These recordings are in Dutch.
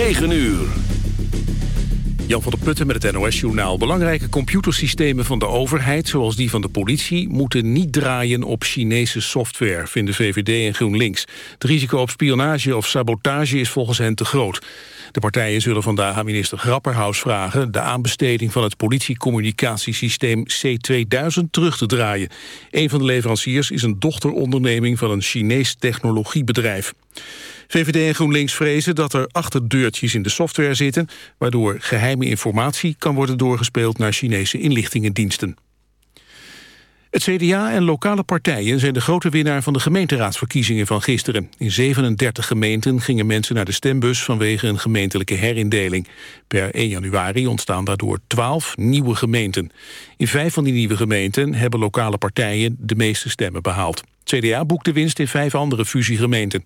9 uur. Jan van der Putten met het NOS-journaal. Belangrijke computersystemen van de overheid, zoals die van de politie... moeten niet draaien op Chinese software, vinden VVD en GroenLinks. Het risico op spionage of sabotage is volgens hen te groot. De partijen zullen vandaag aan minister Grapperhaus vragen... de aanbesteding van het politiecommunicatiesysteem C2000 terug te draaien. Een van de leveranciers is een dochteronderneming van een Chinees technologiebedrijf. VVD en GroenLinks vrezen dat er achterdeurtjes in de software zitten... waardoor geheime informatie kan worden doorgespeeld naar Chinese inlichtingendiensten. Het CDA en lokale partijen zijn de grote winnaar van de gemeenteraadsverkiezingen van gisteren. In 37 gemeenten gingen mensen naar de stembus vanwege een gemeentelijke herindeling. Per 1 januari ontstaan daardoor 12 nieuwe gemeenten. In vijf van die nieuwe gemeenten hebben lokale partijen de meeste stemmen behaald. Het CDA boekte winst in vijf andere fusiegemeenten.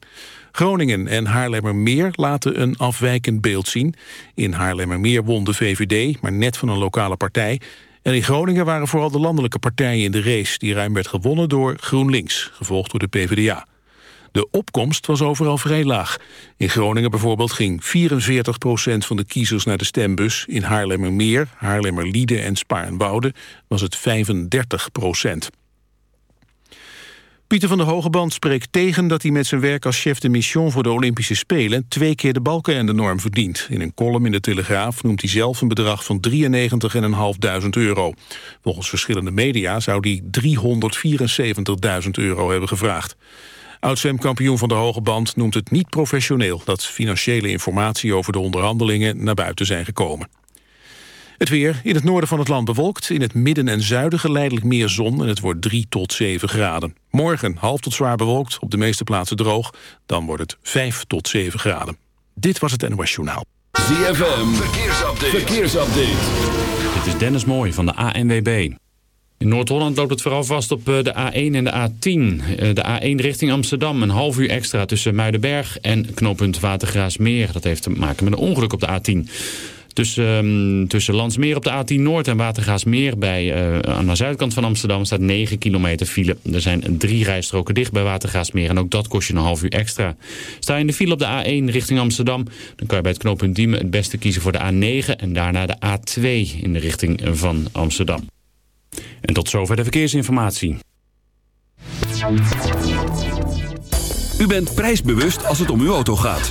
Groningen en Haarlemmermeer laten een afwijkend beeld zien. In Haarlemmermeer won de VVD, maar net van een lokale partij. En in Groningen waren vooral de landelijke partijen in de race... die ruim werd gewonnen door GroenLinks, gevolgd door de PvdA. De opkomst was overal vrij laag. In Groningen bijvoorbeeld ging 44% van de kiezers naar de stembus. In Haarlemmermeer, Haarlemmerlieden en Spaarnwoude was het 35 procent. Pieter van der Hogeband spreekt tegen dat hij met zijn werk als chef de mission voor de Olympische Spelen twee keer de balken en de norm verdient. In een column in de Telegraaf noemt hij zelf een bedrag van 93.500 euro. Volgens verschillende media zou hij 374.000 euro hebben gevraagd. Oud-zwemkampioen van de Hoge Band noemt het niet professioneel... dat financiële informatie over de onderhandelingen naar buiten zijn gekomen. Het weer in het noorden van het land bewolkt. In het midden en zuiden geleidelijk meer zon en het wordt 3 tot 7 graden. Morgen half tot zwaar bewolkt, op de meeste plaatsen droog. Dan wordt het 5 tot 7 graden. Dit was het NOS Journaal. ZFM, verkeersupdate. verkeersupdate. Dit is Dennis Mooij van de ANWB. In Noord-Holland loopt het vooral vast op eh, de A1 en de A10. Eh, de A1 richting Amsterdam, een half uur extra tussen Muidenberg en knooppunt Watergraasmeer. Dat heeft te maken met een ongeluk op de A10. Tussen, um, tussen Landsmeer op de A10 Noord en Watergaasmeer bij, uh, aan de zuidkant van Amsterdam staat 9 kilometer file. Er zijn drie rijstroken dicht bij Watergaasmeer en ook dat kost je een half uur extra. Sta je in de file op de A1 richting Amsterdam, dan kan je bij het knooppunt Diemen het beste kiezen voor de A9 en daarna de A2 in de richting van Amsterdam. En tot zover de verkeersinformatie. U bent prijsbewust als het om uw auto gaat.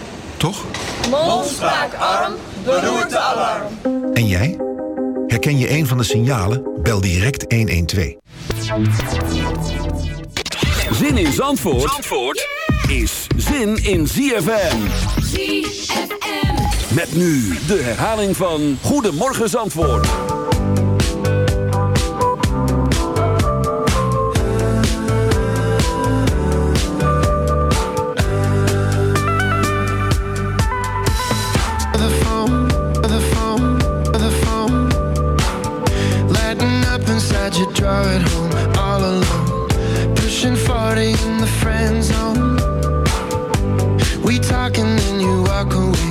toch? Mond, spraak, arm, beroerte, alarm. En jij? Herken je een van de signalen? Bel direct 112. Zin in Zandvoort, Zandvoort is zin in ZFM. ZFM. Met nu de herhaling van Goedemorgen Zandvoort. Drive home all alone. Pushing 40 in the friend zone. We talk and then you walk away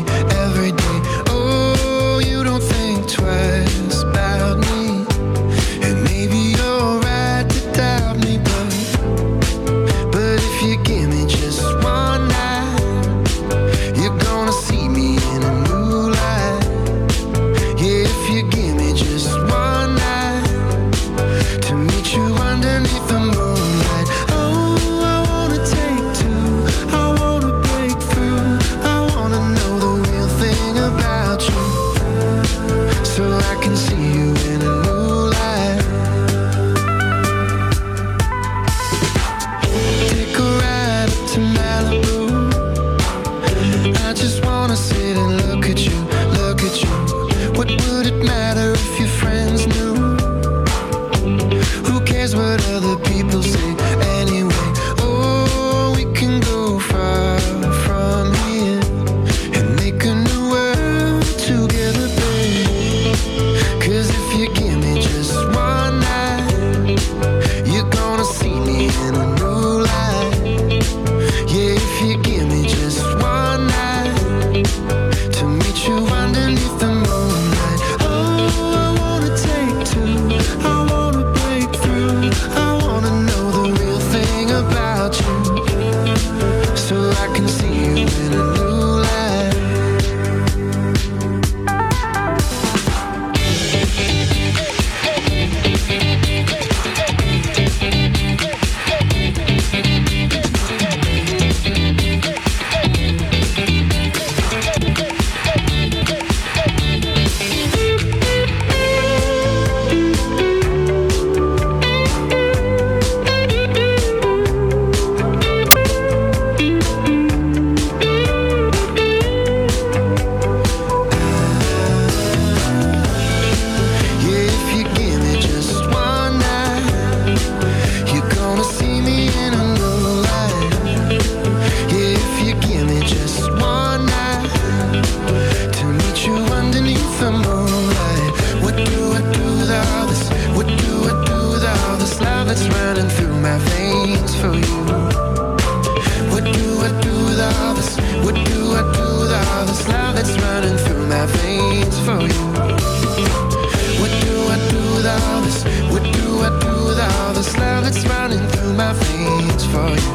What do I do with all this love that's running through my veins for you?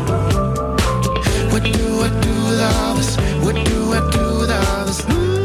What do I do with all this? What do I do this?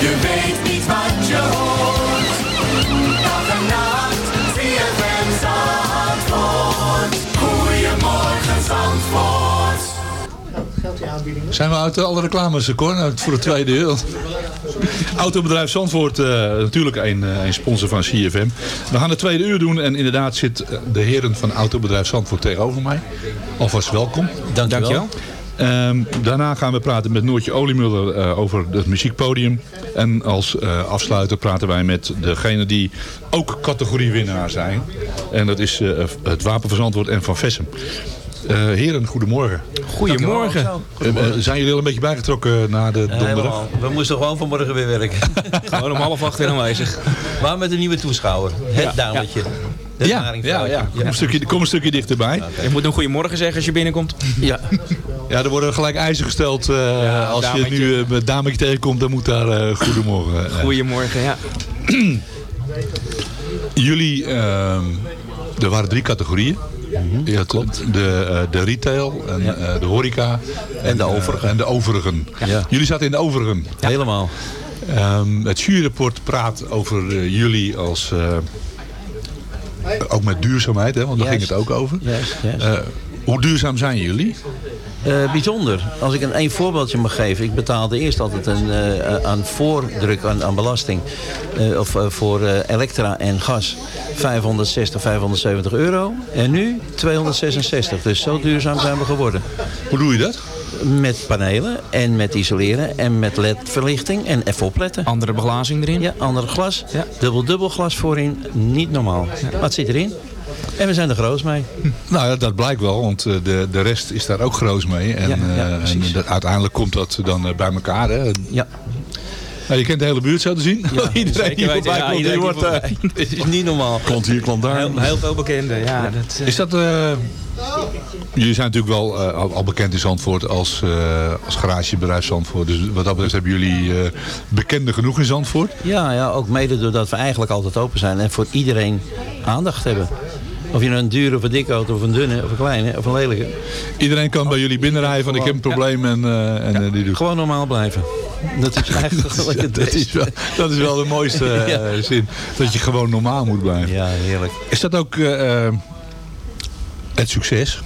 Je weet niet wat je hoort. Dag en nacht, CFM Zandvoort. Goedemorgen Zandvoort. Zijn we uit alle reclames, Cor? Voor de tweede deel. Autobedrijf Zandvoort, eh, natuurlijk een, eh, een sponsor van CFM. We gaan het tweede uur doen en inderdaad zit eh, de heren van Autobedrijf Zandvoort tegenover mij. Alvast welkom. Dank je wel. Ehm, daarna gaan we praten met Noortje Oliemuller eh, over het muziekpodium. En als eh, afsluiter praten wij met degene die ook categoriewinnaar zijn. En dat is eh, het Wapenverzandwoord en Van Vessem. Eh, heren, goedemorgen. Goedemorgen. Zijn jullie al een beetje bijgetrokken na de donderdag? We moesten gewoon vanmorgen weer werken. gewoon om half acht weer aanwezig. Maar met een nieuwe toeschouwer. Het dametje. Ja, ja, ja. Kom, een stukje, kom een stukje dichterbij. Je moet een goedemorgen zeggen als je binnenkomt. Ja. Ja, er worden gelijk eisen gesteld. eh, als dametje. je nu eh, met dametje tegenkomt, dan moet daar eh, goedemorgen. Goedemorgen, ja. Jullie, ehm, er waren drie categorieën. Je had de, eh, de retail, en, eh, de horeca en, de overigen. en de overigen. Ja. Jullie zaten in de overigen. Helemaal. Ehm, het juryrapport praat over jullie als... eh, ook met duurzaamheid, hè, want daar ging het ook over. Juist, juist. Eh, hoe duurzaam zijn jullie? Eh, bijzonder. Als ik een één voorbeeldje mag geven. Ik betaalde eerst altijd een, eh, aan voordruk aan, aan belasting. of voor elektra en gas 560, 570 euro. En nu 266. Dus zo duurzaam zijn we geworden. Hoe doe je dat? Met panelen en met isoleren en met ledverlichting en even opletten. Andere beglazing erin. Ja, ander glas. Dubbel dubbel glas voorin. Niet normaal. Het zit erin. En we zijn er groot mee. Nou ja, dat blijkt wel, want eh, de, de rest is daar ook groot mee. En, Ja, ja, eh, en precies. dat- uiteindelijk komt dat dan eh, bij elkaar. Hè. Ja. Nou, je kent de hele buurt zo te zien. iedereen die voorbij ja, komt, die iedereen wordt... die eh, Het is niet normaal. Klant hier, klant daar. Heel, heel veel bekende, ja. Dat, eh, Is dat... eh, jullie zijn natuurlijk wel eh, al, al bekend in Zandvoort als, eh, als garagebedrijf Zandvoort. Dus wat dat betreft hebben jullie eh bekende genoeg in Zandvoort. Ja, ja, ook mede doordat we eigenlijk altijd open zijn en voor iedereen aandacht hebben. Of je nou een dure of een dikke auto of een dunne of een kleine of een lelijke. Iedereen kan bij jullie binnenrijden van ik heb een probleem en, eh, en eh, die doet. Gewoon normaal blijven. Dat is eigenlijk het dat, is wel, dat is wel de mooiste eh, Ja. zin. Dat je gewoon normaal moet blijven. Ja, heerlijk. Is dat ook het succes?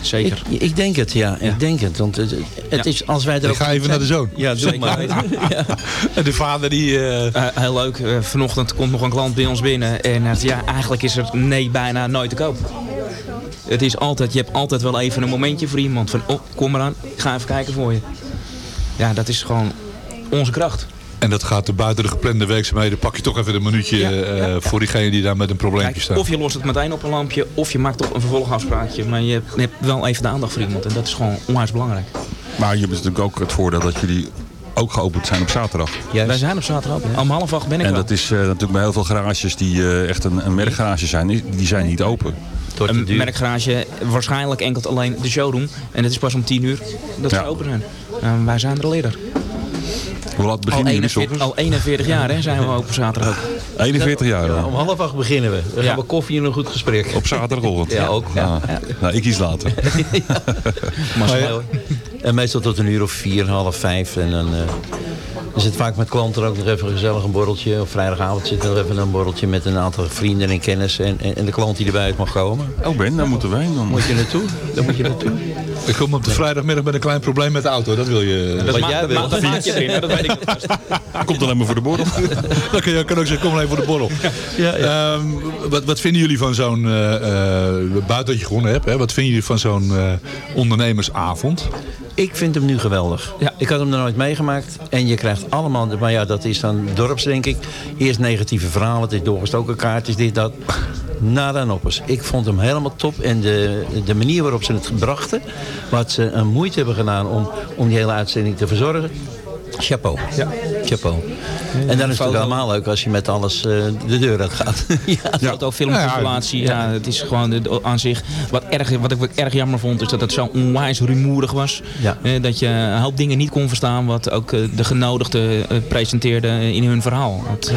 Zeker. Ik, ik denk het, ja. Ik denk het. Want het, het Ja. is, als wij er Ik ook ga even naar de zoon. Ja, doe Zeker maar. de vader die... eh, Eh, heel leuk. Eh, vanochtend komt nog een klant bij ons binnen. En ja, eigenlijk is er nee bijna nooit te koop. Het is altijd, je hebt altijd wel even een momentje voor iemand. Van, oh, kom maar aan. Ik ga even kijken voor je. Ja, dat is gewoon onze kracht. En dat gaat er buiten de geplande werkzaamheden. Pak je toch even een minuutje Ja, eh, ja, ja. voor diegene die daar met een probleempje staat. of je lost het meteen op een lampje, of je maakt toch een vervolgafspraakje. Maar je hebt, je hebt wel even de aandacht voor iemand. En dat is gewoon onwijs belangrijk. Maar je hebt natuurlijk ook het voordeel dat jullie ook geopend zijn op zaterdag. Juist. Wij zijn op zaterdag ook. Om half acht ben ik En wel. dat is eh, natuurlijk bij heel veel garages die eh, echt een, een merkgarage zijn, die, zijn niet open. Een de duur. merkgarage, waarschijnlijk enkel alleen de showroom. En het is pas om 10 uur dat Ja. ze open zijn. En wij zijn er al eerder. Hoe laat Al beginnen jullie 41, soms? al 41 jaar hè, zijn we open zaterdag ook. 41 jaar Ja, om half acht beginnen we. Dan Ja. gaan we koffie en een goed gesprek. Op zaterdagochtend. Ja, ook. Ja. Ah, Nou, ik iets later. Maar ja. En meestal tot een uur of vier, half vijf. En dan eh, is het vaak met klanten ook nog even gezellig een borreltje. Op vrijdagavond zit er nog even een borreltje met een aantal vrienden en kennissen. En, en, en de klant die erbij uit mag komen. Oh Ben, daar moeten wij dan. Moet je naartoe? Daar moet je naartoe. Ik kom op de vrijdagmiddag met een klein probleem met de auto. Dat wil je. dat Wat ma- jij wil. dat maak je erin, hè, dat weet ik. Komt alleen maar voor de borrel. Dan kun je kan ook zeggen, kom alleen voor de borrel. Ehm, wat, wat vinden jullie van zo'n, eh eh, buiten dat je gewonnen hebt, hè, wat vinden jullie van zo'n eh, ondernemersavond? Ik vind hem nu geweldig. Ja. Ik had hem nog nooit meegemaakt. En je krijgt allemaal, maar ja, dat is dan dorps, denk ik. Eerst negatieve verhalen, het is doorgestoken kaart, het is dit, dat. Nada noppers. Ik vond hem helemaal top. En de, de manier waarop ze het brachten, wat ze een moeite hebben gedaan om, om die hele uitzending te verzorgen. Chapeau. Ja. Chapeau. En dan is het ook helemaal leuk als je met alles eh, de deur uit gaat. ja. Foto, filmcompilatie, ja, het is gewoon de, aan zich. Wat, erg, wat ik erg jammer vond, is dat het zo onwijs rumoerig was. Ja. Eh, dat je een hoop dingen niet kon verstaan wat ook eh, de genodigden eh, presenteerden in hun verhaal. Dat, eh,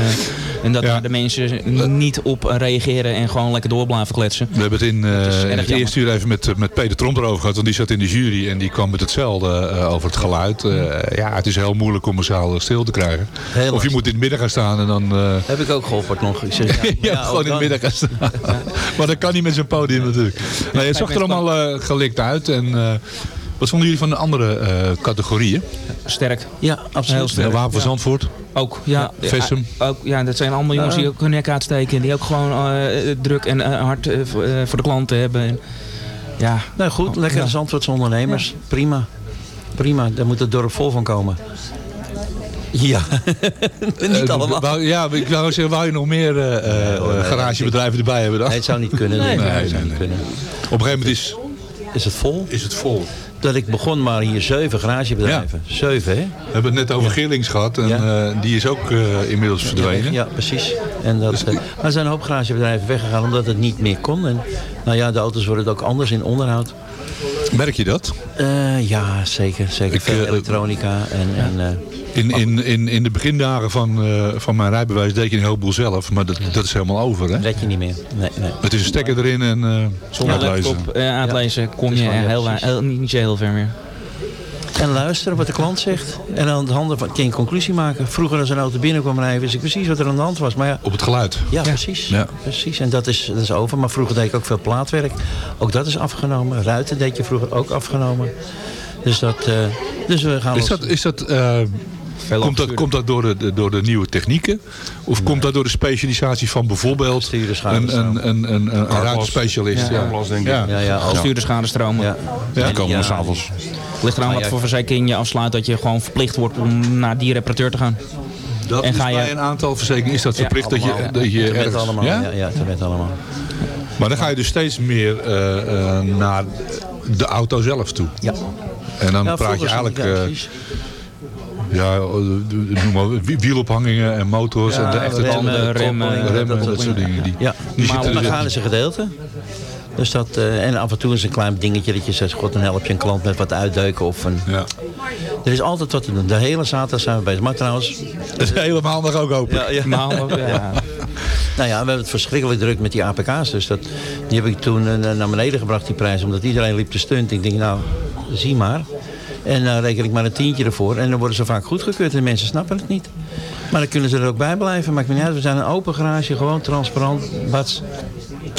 en dat Ja. daar de mensen niet op reageren en gewoon lekker door blijven kletsen. We hebben het in, eh, het eerste uur even met, met Peter Tromp erover gehad. Want die zat in de jury en die kwam met hetzelfde eh, over het geluid. Eh, ja, het is heel moeilijk om een zaal stil te krijgen. Heel of je moet in het midden gaan staan en dan... eh, Heb ik ook geofferd nog. Ik zeg, ja, ja, ja, gewoon in het midden gaan staan. maar dat kan niet met zo'n podium natuurlijk. Nee, het zag er allemaal eh, gelikt uit. En, eh, wat vonden jullie van de andere eh, categorieën? Sterk. Ja, absoluut. Heel sterk. De Wapen van Ja. Zandvoort? Ook, ja. Vessum. Ja, ook, ja, dat zijn allemaal jongens die ook hun nek uitsteken. Die ook gewoon eh, druk en eh, hard eh, voor, eh, de klanten hebben. En, ja, Nou goed, lekkere Ja. Zandvoortse ondernemers. Prima. Prima, daar moet het dorp vol van komen. Ja, niet Eh, allemaal. wou- ja, ik wou zeggen, wou je nog meer eh, eh, hoor, nee, garagebedrijven erbij hebben dan? Nee, het zou niet kunnen. Nee, zou niet kunnen. Op een gegeven moment is, Is het vol? is het vol. Dat ik begon maar hier zeven garagebedrijven. Zeven, hè? We hebben het net over Gillings gehad en Ja. die is ook inmiddels verdwenen. Ja, precies. En dat, eh, maar er zijn een hoop garagebedrijven weggegaan omdat het niet meer kon. En, nou ja, de auto's worden ook anders in onderhoud. Merk je dat? Eh, ja, zeker. zeker. Ik, Veel eh, elektronica. En, en, eh, In, in, in, in de begindagen van, eh, van mijn rijbewijs deed je een heleboel zelf, maar dat, dat is helemaal over. Hè? red je niet meer. Nee, nee. Het is een stekker erin en eh zonder uitlezen. laptop eh, uitlezen kom Dat je ja, heel, heel, niet zo heel ver meer. En luisteren wat de klant zegt. En aan de handen van, kan je een conclusie maken. Vroeger als een auto binnenkwam rijden, wist ik precies wat er aan de hand was. Maar ja, Op het geluid. ja, precies. Ja. precies. En dat is, dat is over. Maar vroeger deed ik ook veel plaatwerk. Ook dat is afgenomen. Ruiten deed je vroeger ook afgenomen. Dus, dat, eh, dus we gaan Is dat, is dat, komt, dat, komt dat door de, door de nieuwe technieken? Of komt dat door de specialisatie van bijvoorbeeld een, een, een, een, een, een ruitenspecialist? Ja. Carglass, denk ik. Ja. Ja, ja, als, Stuurderschadestromen. ja. Ja? Die komen Ja. s'avonds. Het ligt eraan wat voor verzekering je afsluit dat je gewoon verplicht wordt om naar die reparateur te gaan. Dat En is ga je- bij een aantal verzekeringen is dat verplicht dat je, allemaal. dat je ergens... allemaal. Ja? Ja, ja, wet allemaal. Maar dan ga je dus steeds meer eh, eh, naar de auto zelf toe. Ja. En dan Ja, praat je eigenlijk... ja, eh, precies. Ja, eh, noem maar wie- wielophangingen en motors en de echte remmen, tanden, remmen, remmen, remmen en dat dat soort dingen. Die, Ja, die maar mechanische gedeelte. Dus dat, eh, en af en toe is een klein dingetje dat je zegt, god, dan help je een klant met wat uitdeuken. Of een, Ja. er is altijd wat te doen. De hele zaterdag zijn we bezig. Maar trouwens, Dat is helemaal nog ook open. ja, ja. Ja. Nou ja, we hebben het verschrikkelijk druk met die APK's. Dus dat, die heb ik toen eh, naar beneden gebracht, die prijs. Omdat iedereen liep te stunt. Ik denk, nou, zie maar. En dan reken ik maar een tientje ervoor. En dan worden ze vaak goedgekeurd. En mensen snappen het niet. Maar dan kunnen ze er ook bij blijven. Maakt me niet uit. We zijn een open garage. Gewoon transparant. Bats.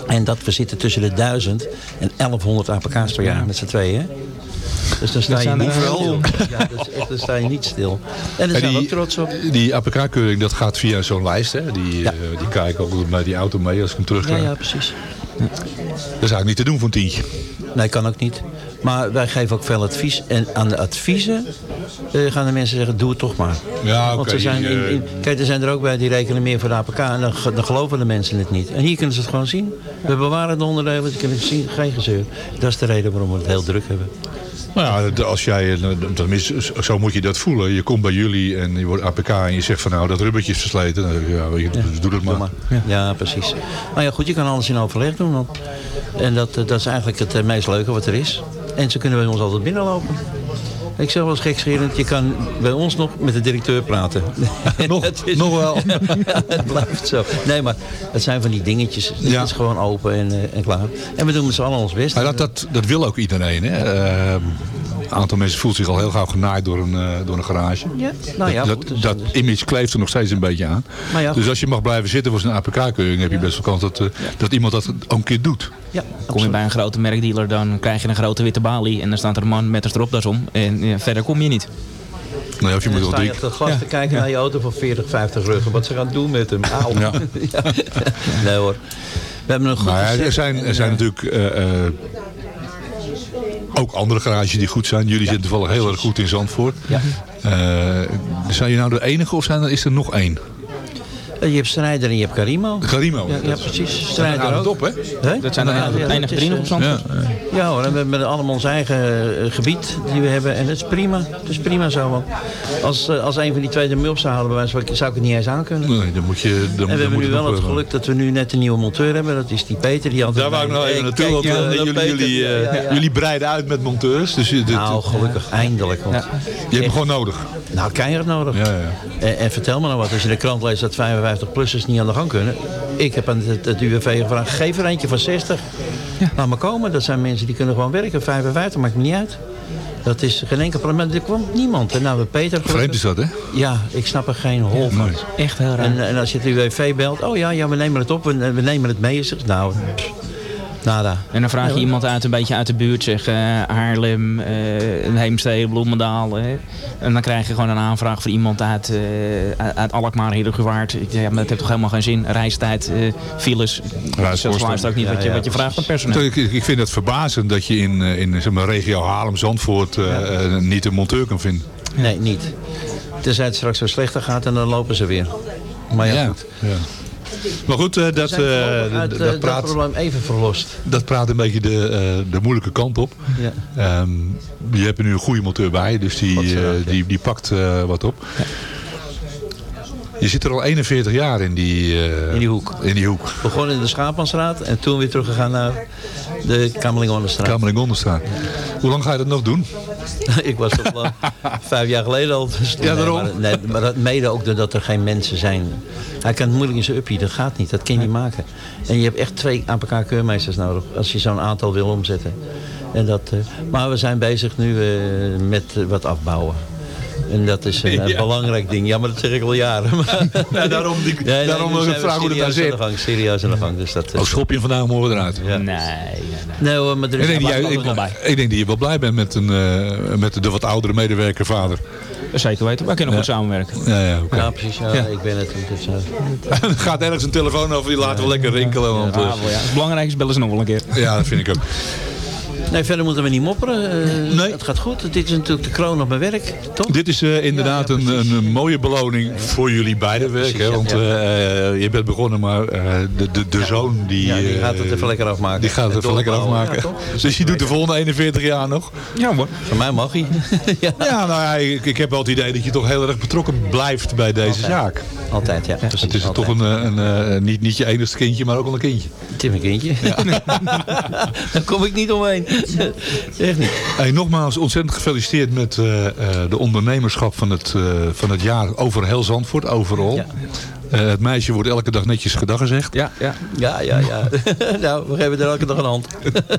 En dat we zitten tussen de 1000 en 1100 APK's per jaar met z'n tweeën. hè. Dus dan sta je niet stil. Ja, echt, dan sta je niet stil. En daar zijn we ook trots op. Die APK-keuring, dat gaat via zo'n lijst. Hè? Die, eh, die kijken ook bij die auto mee als ik hem terug Ja, ja, precies. Dat is eigenlijk niet te doen voor een tientje. Nee, kan ook niet. Maar wij geven ook veel advies. En aan de adviezen eh, gaan de mensen zeggen, doe het toch maar. Ja, oké, Want ze zijn in, in- kijk, er zijn er ook bij die rekenen meer voor de APK. En dan, ge- dan geloven de mensen het niet. En hier kunnen ze het gewoon zien. We bewaren de onderdelen, ze kunnen het zien, geen gezeur. Dat is de reden waarom we het heel druk hebben. Nou ja, als jij, eh, tenminste, zo moet je dat voelen. Je komt bij jullie en je wordt APK en je zegt van nou, dat rubbertje is versleten. Dan zeg ik, ja, weet je, dus doe dat maar. Ja. precies. Maar ja, goed, je kan alles in overleg doen. En dat, eh, dat is eigenlijk het eh, meest leuke wat er is. En ze kunnen bij ons altijd binnenlopen. Ik zeg wel eens gekscherend, je kan bij ons nog met de directeur praten. nog, nog wel. het blijft zo. Nee, maar het zijn van die dingetjes. Het Ja. is gewoon open en, eh, en klaar. En we doen met z'n allen ons best. Maar dat, dat, dat wil ook iedereen. Hè? Eh, een aantal mensen voelt zich al heel gauw genaaid door een, eh, door een garage. Ja, nou ja, dat, goed, dus- dat image kleeft er nog steeds een beetje aan. Maar ja, dus als je mag blijven zitten voor zijn APK-keuring... heb je best wel kans dat, eh, dat iemand dat ook een keer doet. Ja, Kom je bij een grote merkdealer, dan krijg je een grote witte balie. En dan staat er een man met een stropdas om. En ja, verder kom je niet. Nee, of je moet wel je te kijken naar je auto van 40, 50 ruggen. Wat ze gaan doen met hem. Auw. Ja. Nee hoor. We hebben een goed Maar ja, er zijn, er zijn natuurlijk eh, eh, ook andere garages die goed zijn. Jullie zitten toevallig heel erg goed in Zandvoort. Ja. Eh, zijn jullie nou de enige of zijn er, is er nog één? Eh, Je hebt Strijder en je hebt Karimo. Karimo. Ja, ja precies. Strijder het ook. op, hè? Dat zijn de Ja, enige drie nog op Zandvoort. Ja hoor, en we hebben allemaal ons eigen eh, gebied die we hebben. En dat is prima. Dat is prima zo. Want als, eh, als een van die twee mee op zou halen, bij wijze van spreken, zou ik het niet eens aan kunnen. Nee, dan moet je... Dan, En we dan hebben nu wel het geluk dat we nu net een nieuwe monteur hebben. Dat is die Peter. Die altijd Daar wou ik nog even naartoe. Want, jullie, Peter, jullie, eh, ja, ja, ja. jullie breiden uit met monteurs. Dus Nou, gelukkig, eindelijk. Want je hebt hem gewoon nodig. Nou, keihard nodig. Ja, ja. En, en vertel me nou wat, als je in de krant leest dat 55-plussers niet aan de gang kunnen. Ik heb aan het, het UWV gevraagd, geef er eentje van 60. Laat maar komen, dat zijn mensen die kunnen gewoon werken. 55, maakt me niet uit. Dat is geen enkel probleem. Er kwam niemand. En nou, we Peter... Vreemd is dat, hè? Ja, ik snap er geen hol van. Echt heel raar. En, en als je het UWV belt, oh ja, ja, we nemen het op, we, we nemen het mee. Nou, pff, nada. En dan vraag je iemand uit een beetje uit de buurt, zeg eh, Haarlem, eh Heemstede, Bloemendaal. hè. En dan krijg je gewoon een aanvraag voor iemand uit, eh, uit- Alkmaar, denk, Ja, maar dat heeft toch helemaal geen zin. Reistijd, eh, files. Dat luistert ook niet wat je, wat je vraagt aan personeel. Ik, ik vind het verbazend dat je in, in zeg maar, regio Haarlem-Zandvoort niet een monteur kan vinden. Nee, niet. Tenzij het straks zo slechter gaat en dan lopen ze weer. Maar ja, goed. Ja. Maar goed, eh, dat, eh, dat, eh, dat dat praat, probleem even verlost. dat praat een beetje de, de moeilijke kant op. Ja. Ehm, je hebt er nu een goede monteur bij, dus die, die, die pakt wat op. Je zit er al 41 jaar in die, eh, In die hoek. In die hoek. Begonnen in de Schaapmanstraat en toen weer teruggegaan naar de Kamerlingonenstraat. Kamer en Gondelstraat. Hoe lang ga je dat nog doen? ik was toch wel vijf jaar geleden al. Dus Ja, daarom. Nee, maar, nee, maar dat mede ook doordat er geen mensen zijn. Hij kan het moeilijk in zijn uppie, dat gaat niet. Dat kan je niet maken. En je hebt echt twee APK-keurmeesters nodig als je zo'n aantal wil omzetten. En dat, eh, maar we zijn bezig nu eh, met wat afbouwen. En dat is een Ja. belangrijk ding. Ja, maar dat zeg ik al jaren. Maar- Ja, daarom die- Nee, daarom ik we vragen hoe het daar serieus zit. aan de gang, Serieus aan de gang. Dus dat, Oh, schop je vandaag morgen eruit? Ja. Nee, Nee maar er Ik is denk, dat jij- ik, nog bij. ik denk dat je wel blij bent met, een, eh, met de wat oudere medewerker vader. Zeker weten, wij kunnen Ja. goed samenwerken. Ja, ja, oké. Ja, precies. Ja, Ja. Ik ben het. Dus, gaat ergens een telefoon over, die laten we lekker rinkelen. Want, eh, Ja, wel, ja. Het belangrijkste bellen ze nog wel een keer. ja, dat vind ik ook. Nee, verder moeten we niet mopperen. Nee. Het gaat goed. Dit is natuurlijk de kroon op mijn werk, toch? Dit is eh, inderdaad Ja, ja, een, een, mooie beloning voor jullie beide werk. Precies, Hè? ja, Want ja. eh, je bent begonnen, maar de, de, de zoon die, Ja, die gaat het even lekker afmaken. Die gaat het En even lekker afmaken. Ja, toch? dus je doet de volgende 41 jaar nog. Ja. Van mij mag hij. ja. Ja, nou ja, ik, ik heb wel het idee dat je toch heel erg betrokken blijft bij deze zaak. Altijd, ja. Precies, Het is altijd. toch een, een, niet, niet je enigste kindje, maar ook al een kindje. Het is mijn kindje. Daar kom ik niet omheen. Echt niet. Hey, nogmaals ontzettend gefeliciteerd met eh, eh, de ondernemerschap van het, eh, van het jaar over heel Zandvoort, overal. Ja. Eh, het meisje wordt elke dag netjes gedag gezegd. Ja, ja. Ja, ja, ja. nou, we geven er elke dag een hand.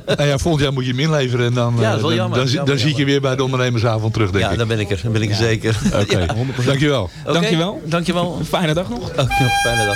En ja, volgend jaar moet je hem inleveren. En dan, Ja, dat is eh, wel dan, jammer. dan, zie- Jammer, dan zie ik je weer bij de ondernemersavond terug, denk Ja, ik. dan ben ik er. Dan ben ik er zeker. Oké, Ja. dankjewel. Oké, Dankjewel. Dankjewel. Fijne dag nog. Ook nog fijne dag.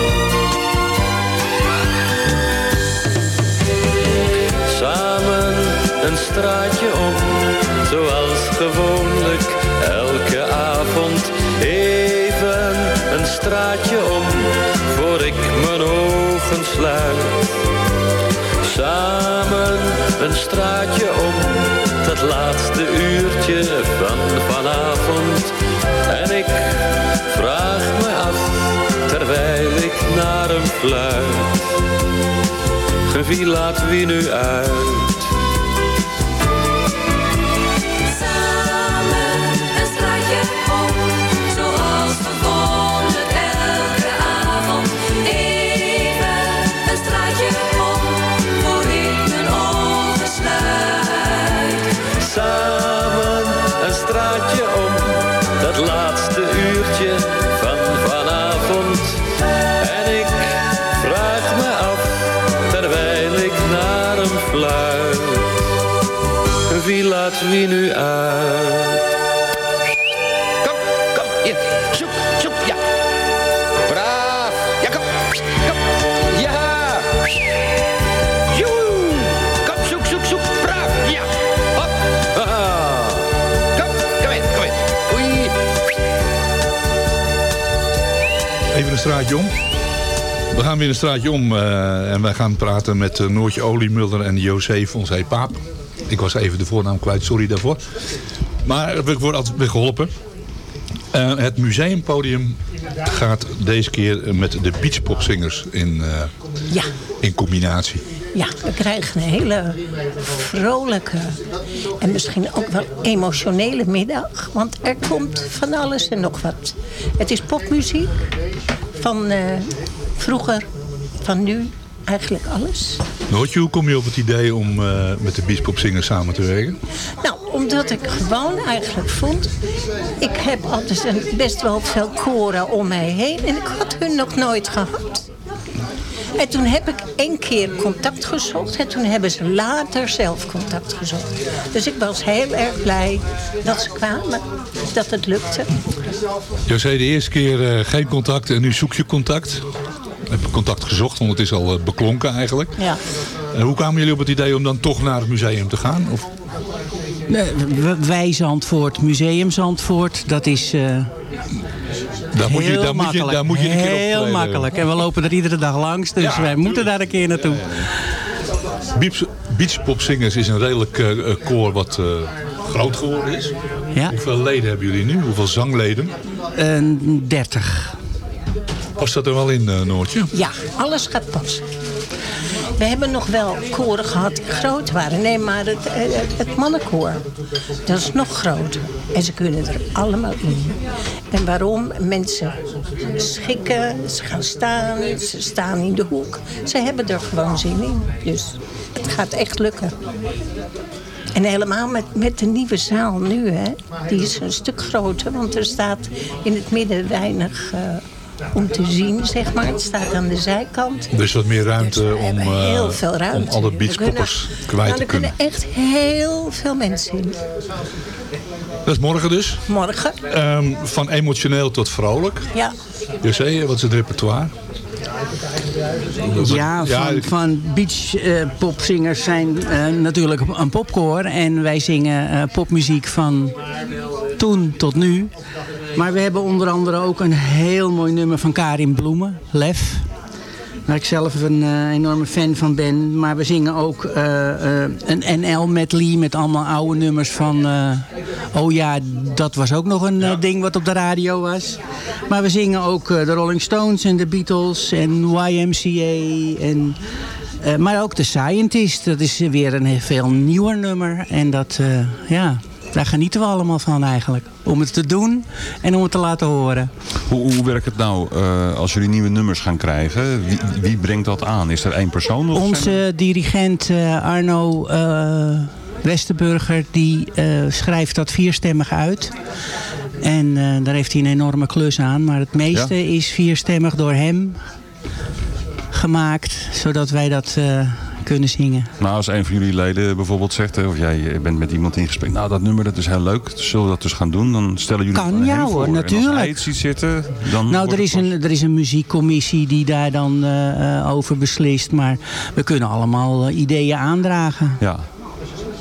Straatje om, zoals gewoonlijk elke avond. Even een straatje om, voor ik mijn ogen sluit. Samen een straatje om, dat laatste uurtje van vanavond. En ik vraag me af, terwijl ik naar hem fluit. Wie laat wie nu uit? Wie laat wie nu uit? Kom, kom, hier. Zoek, zoek, ja. Braaf. Ja, kom. Kom. Ja. Joe. Kom, zoek, zoek, zoek. Braaf. Ja. Hop. Haha. Kom, kom in, kom in. Oei. Even een straatje om. We gaan weer een straatje om eh, en wij gaan praten met eh, Noortje Oliemulder en José Fonsé Paap. Ik was even de voornaam kwijt, sorry daarvoor. Maar ik word altijd weer geholpen. Eh, het museumpodium gaat deze keer met de beachpopzingers in, eh, Ja. in combinatie. Ja, we krijgen een hele vrolijke en misschien ook wel emotionele middag. Want er komt van alles en nog wat. Het is popmuziek van eh, vroeger, van nu, eigenlijk alles. Hoe kom je op het idee om eh, met de beachpopzingers samen te werken? Nou, omdat ik gewoon eigenlijk vond... ik heb altijd een, best wel veel koren om mij heen... en ik had hun nog nooit gehad. En toen heb ik één keer contact gezocht... en toen hebben ze later zelf contact gezocht. Dus ik was heel erg blij dat ze kwamen, dat het lukte. José, de eerste keer eh, geen contact en nu zoek je contact. Heb contact gezocht, want het is al eh, beklonken eigenlijk. Ja. En hoe kwamen jullie op het idee om dan toch naar het museum te gaan? Of Wij Zandvoort, Museum Zandvoort, dat is eh, Daar moet je- heel daar moet je- daar moet je een keer Heel optreden. makkelijk. En we lopen er iedere dag langs, dus wij moeten daar een keer naartoe. Beach, Beachpopzingers is een redelijk eh, koor wat groot geworden is. Ja. Hoeveel leden hebben jullie nu? Hoeveel zangleden? Een 30. Past dat er wel in, eh, Noortje? Ja, alles gaat passen. We hebben nog wel koren gehad die groot waren. Nee, maar het, het, het mannenkoor, dat is nog groter. En ze kunnen er allemaal in. En waarom? Mensen schikken, ze gaan staan, ze staan in de hoek. Ze hebben er gewoon zin in. Dus het gaat echt lukken. En helemaal met, met de nieuwe zaal nu, hè. Die is een stuk groter, want er staat in het midden weinig... eh, om te zien, zeg maar. Het staat aan de zijkant. Er is wat meer ruimte om, eh, heel veel ruimte. om alle Er beachpoppers kunnen- kwijt nou, te er kunnen. kunnen echt heel veel mensen in. Dat is morgen dus. Morgen, Ehm, van emotioneel tot vrolijk. ja. José, wat is het repertoire? Ja, van, van beachpopzingers zijn eh, natuurlijk een popkoor. En wij zingen eh, popmuziek van toen tot nu. Maar we hebben onder andere ook een heel mooi nummer van Karin Bloemen, Lef. Waar ik zelf een eh, enorme fan van ben. Maar we zingen ook eh, eh, een NL medley met allemaal oude nummers van... oh ja, dat was ook nog een ding wat op de radio was. Maar we zingen ook de Rolling Stones en de Beatles en YMCA. En, maar ook de Scientist, dat is weer een heel veel nieuwer nummer. En dat, ja, daar genieten we allemaal van eigenlijk. Om het te doen en om het te laten horen. Hoe, hoe werkt het nou eh, als jullie nieuwe nummers gaan krijgen? Wie, wie brengt dat aan? Is er één persoon? Of er- Onze dirigent eh, Arno Westerburger die schrijft dat vierstemmig uit. En daar heeft hij een enorme klus aan. Maar het meeste Ja? is vierstemmig door hem gemaakt. Zodat wij dat kunnen zingen. Nou, als een van jullie leden bijvoorbeeld zegt, of jij bent met iemand in gesprek, nou dat nummer dat is heel leuk, zullen we dat dus gaan doen? Dan stellen jullie Kan, ja hoor, voor. En natuurlijk. als hij het ziet zitten, dan Nou, er is, een, er is een muziekcommissie die daar dan eh, eh, over beslist. Maar we kunnen allemaal eh, ideeën aandragen. Ja.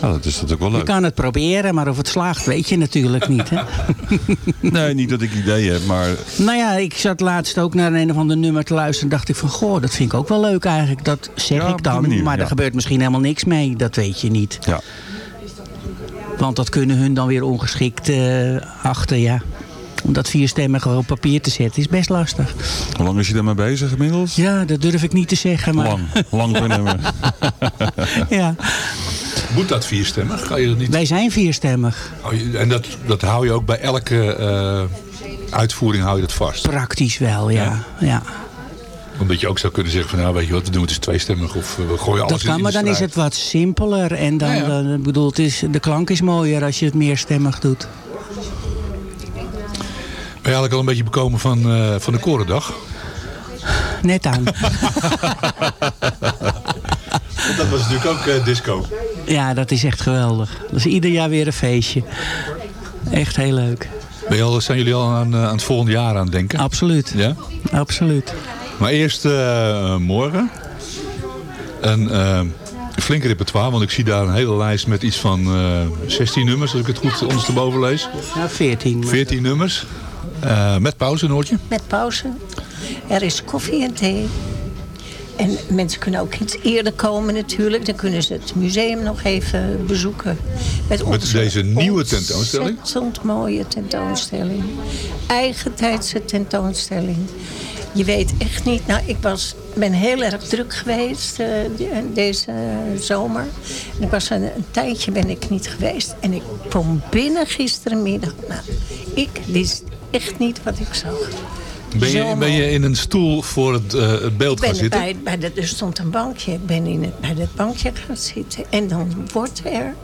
Nou, dat is natuurlijk wel Je leuk. kan het proberen, maar of het slaagt weet je natuurlijk niet. Hè? Nee, niet dat ik idee heb, maar Nou ja, ik zat laatst ook naar een of ander nummer te luisteren. En dacht ik van, goh, dat vind ik ook wel leuk eigenlijk. Dat zeg Ja, ik dan. manier, maar ja. er gebeurt misschien helemaal niks mee. Dat weet je niet. ja. Want dat kunnen hun dan weer ongeschikt eh, achter, ja. Om dat vierstemmig op papier te zetten is best lastig. Hoe lang is je daarmee bezig inmiddels? Ja, dat durf ik niet te zeggen. Maar... Lang, lang nummer. ja. Moet dat vierstemmig? Kan je dat niet? Wij zijn vierstemmig. Oh, En dat, dat hou je ook bij elke eh, uitvoering hou je dat vast? Praktisch wel, ja. ja. Omdat je ook zou kunnen zeggen van nou weet je wat, we doen het is tweestemmig of eh, we gooien alles Dat kan, in maar dan is het wat simpeler. En dan, Ja, ja. dan- bedoel, het is, de klank is mooier als je het meerstemmig doet. Ben je eigenlijk al een beetje bekomen van, eh, van de Korendag? Net aan. Dat was natuurlijk ook eh, disco. Ja, dat is echt geweldig. Dat is ieder jaar weer een feestje. Echt heel leuk. Ben je al, zijn jullie al aan, eh, aan het volgende jaar aan het denken? Absoluut. Ja? Absoluut. Maar eerst eh, morgen een eh, flink repertoire, want ik zie daar een hele lijst met iets van eh 16 nummers, als ik het goed ondersteboven lees. Ja, 14. 14 nummers. Eh, met pauze, Noortje. Met pauze. Er is koffie en thee. En mensen kunnen ook iets eerder komen natuurlijk. Dan kunnen ze het museum nog even bezoeken. Met, onze deze nieuwe tentoonstelling? Ontzettend mooie tentoonstelling. Eigentijdse tentoonstelling. Je weet echt niet... Nou, ik was, ben heel erg druk geweest eh, de- deze zomer. En ik was een, een tijdje ben ik niet geweest. En ik kwam binnen gisterenmiddag. Nou, ik wist echt niet wat ik zag. Ben je, ben je in een stoel voor het, eh, het beeld gaan zitten? bij, bij de, er stond een bankje. Ik ben in het, bij dat bankje gaan zitten. En dan wordt er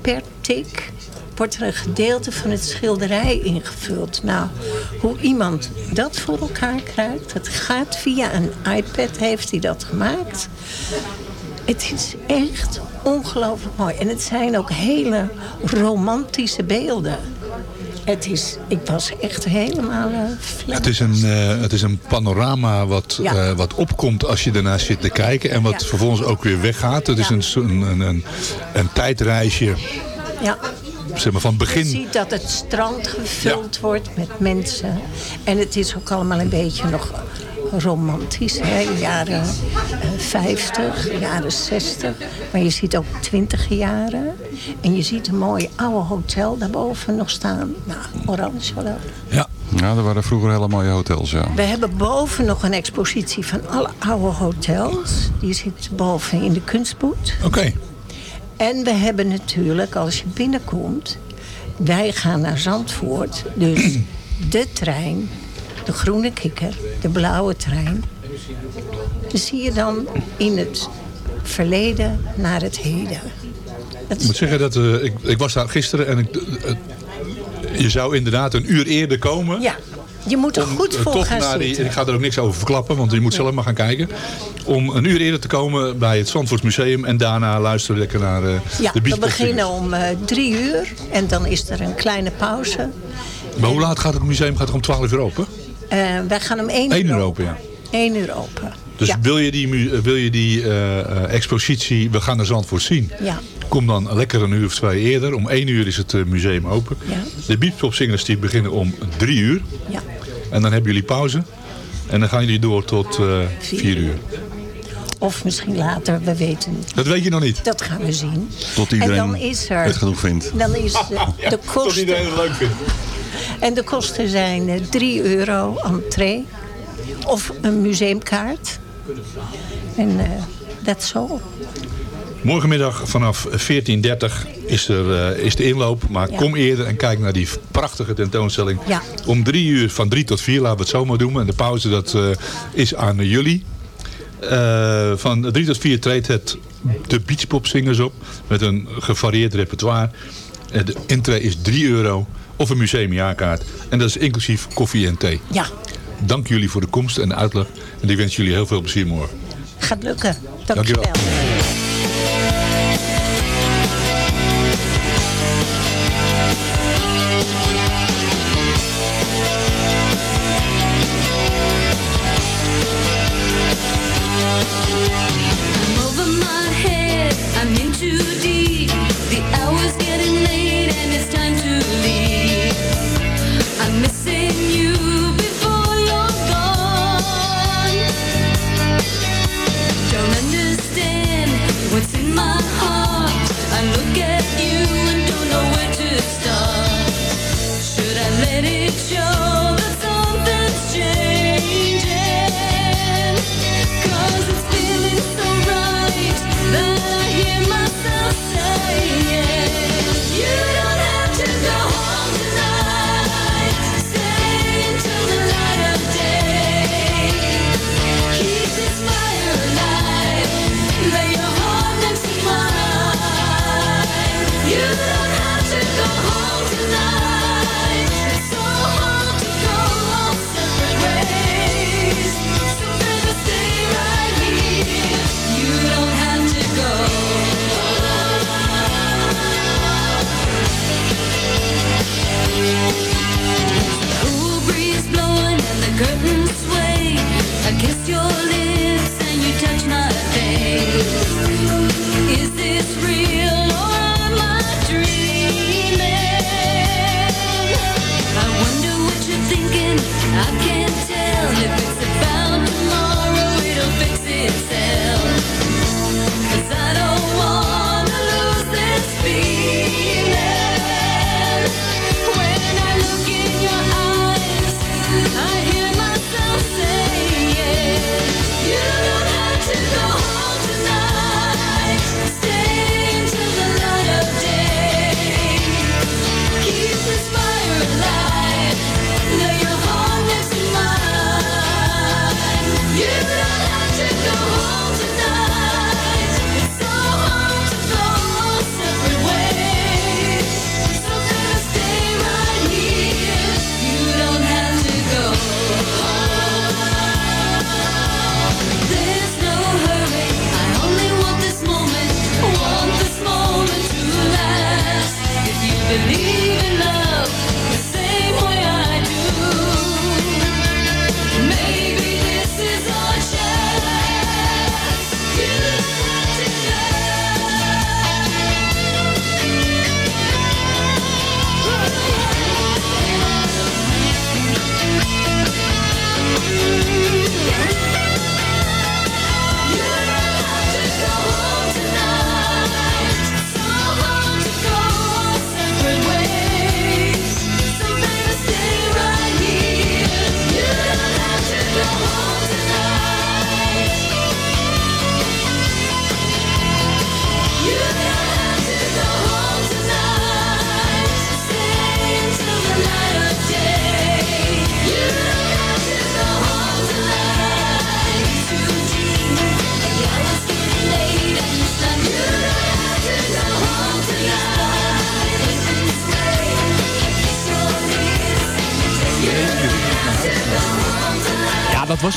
per tik wordt er een gedeelte van het schilderij ingevuld. Nou, hoe iemand dat voor elkaar krijgt... dat gaat via een iPad, heeft hij dat gemaakt. Het is echt ongelooflijk mooi. En het zijn ook hele romantische beelden. Het is, ik was echt helemaal uh, Het is een, eh, het is een panorama wat, Ja. eh, wat opkomt als je ernaar zit te kijken. En wat Ja. vervolgens ook weer weggaat. Het is Ja. een, een, een, een, een tijdreisje Ja. zeg maar, van Je begin. ziet dat het strand gevuld wordt met mensen. En het is ook allemaal een beetje nog romantisch. Hè? Jaren eh, 50, jaren 60. Maar je ziet ook 20 jaren. En je ziet een mooi oude hotel daarboven nog staan. Nou, oranje wel. Ja. Ja, er waren vroeger hele mooie hotels, ja. We hebben boven nog een expositie van alle oude hotels. Die zit boven in de kunstboet. Oké. En we hebben natuurlijk, als je binnenkomt... wij gaan naar Zandvoort. Dus de trein, de groene kikker, de blauwe trein... zie je dan in het verleden naar het heden. Ik moet zeggen dat eh, ik, ik was daar gisteren en ik, eh, je zou inderdaad een uur eerder komen. Ja, je moet er goed Eh, voor toch gaan naar die, ik ga er ook niks over verklappen, want je moet zelf maar gaan kijken. Om een uur eerder te komen bij het Zandvoortsmuseum en daarna luisteren lekker naar eh, Ja, de we Beach beginnen om drie uur en dan is er een kleine pauze. Maar hoe laat gaat het museum? Gaat het om 12 uur open? Eh, wij gaan om één 1 uur uur open. open, ja. Eén uur open. Dus ja. wil je die, eh, wil je die eh, eh, expositie, we gaan naar Zandvoort zien. Ja. Kom dan lekker een uur of twee eerder. Om 1 uur is het museum open. Ja. De beachpopzingers die beginnen om 3 uur. Ja. En dan hebben jullie pauze. En dan gaan jullie door tot eh 4 uur. Of misschien later, we weten niet. Dat weet je nog niet. Dat gaan we zien. Tot en iedereen dan is er, het genoeg vindt. Dan is de, de Tot iedereen het leuk vindt. En de kosten zijn eh, 3 euro entree. Of een museumkaart. En eh dat zo. Morgenmiddag vanaf 14.30 is, er, eh, is de inloop. Maar Ja. kom eerder en kijk naar die prachtige tentoonstelling. Ja. Om drie uur, van drie tot vier, laten we het zo maar doen. En de pauze dat, eh, is aan jullie. Eh, van drie tot vier treedt het de beachpopzingers op. Met een gevarieerd repertoire. Eh, de intree is 3 euro. Of een museumjaarkaart. En dat is inclusief koffie en thee. Ja, Dank jullie voor de komst en de uitleg. En ik wens jullie heel veel plezier morgen. gaat lukken. Dankjewel. Dankjewel. couldn't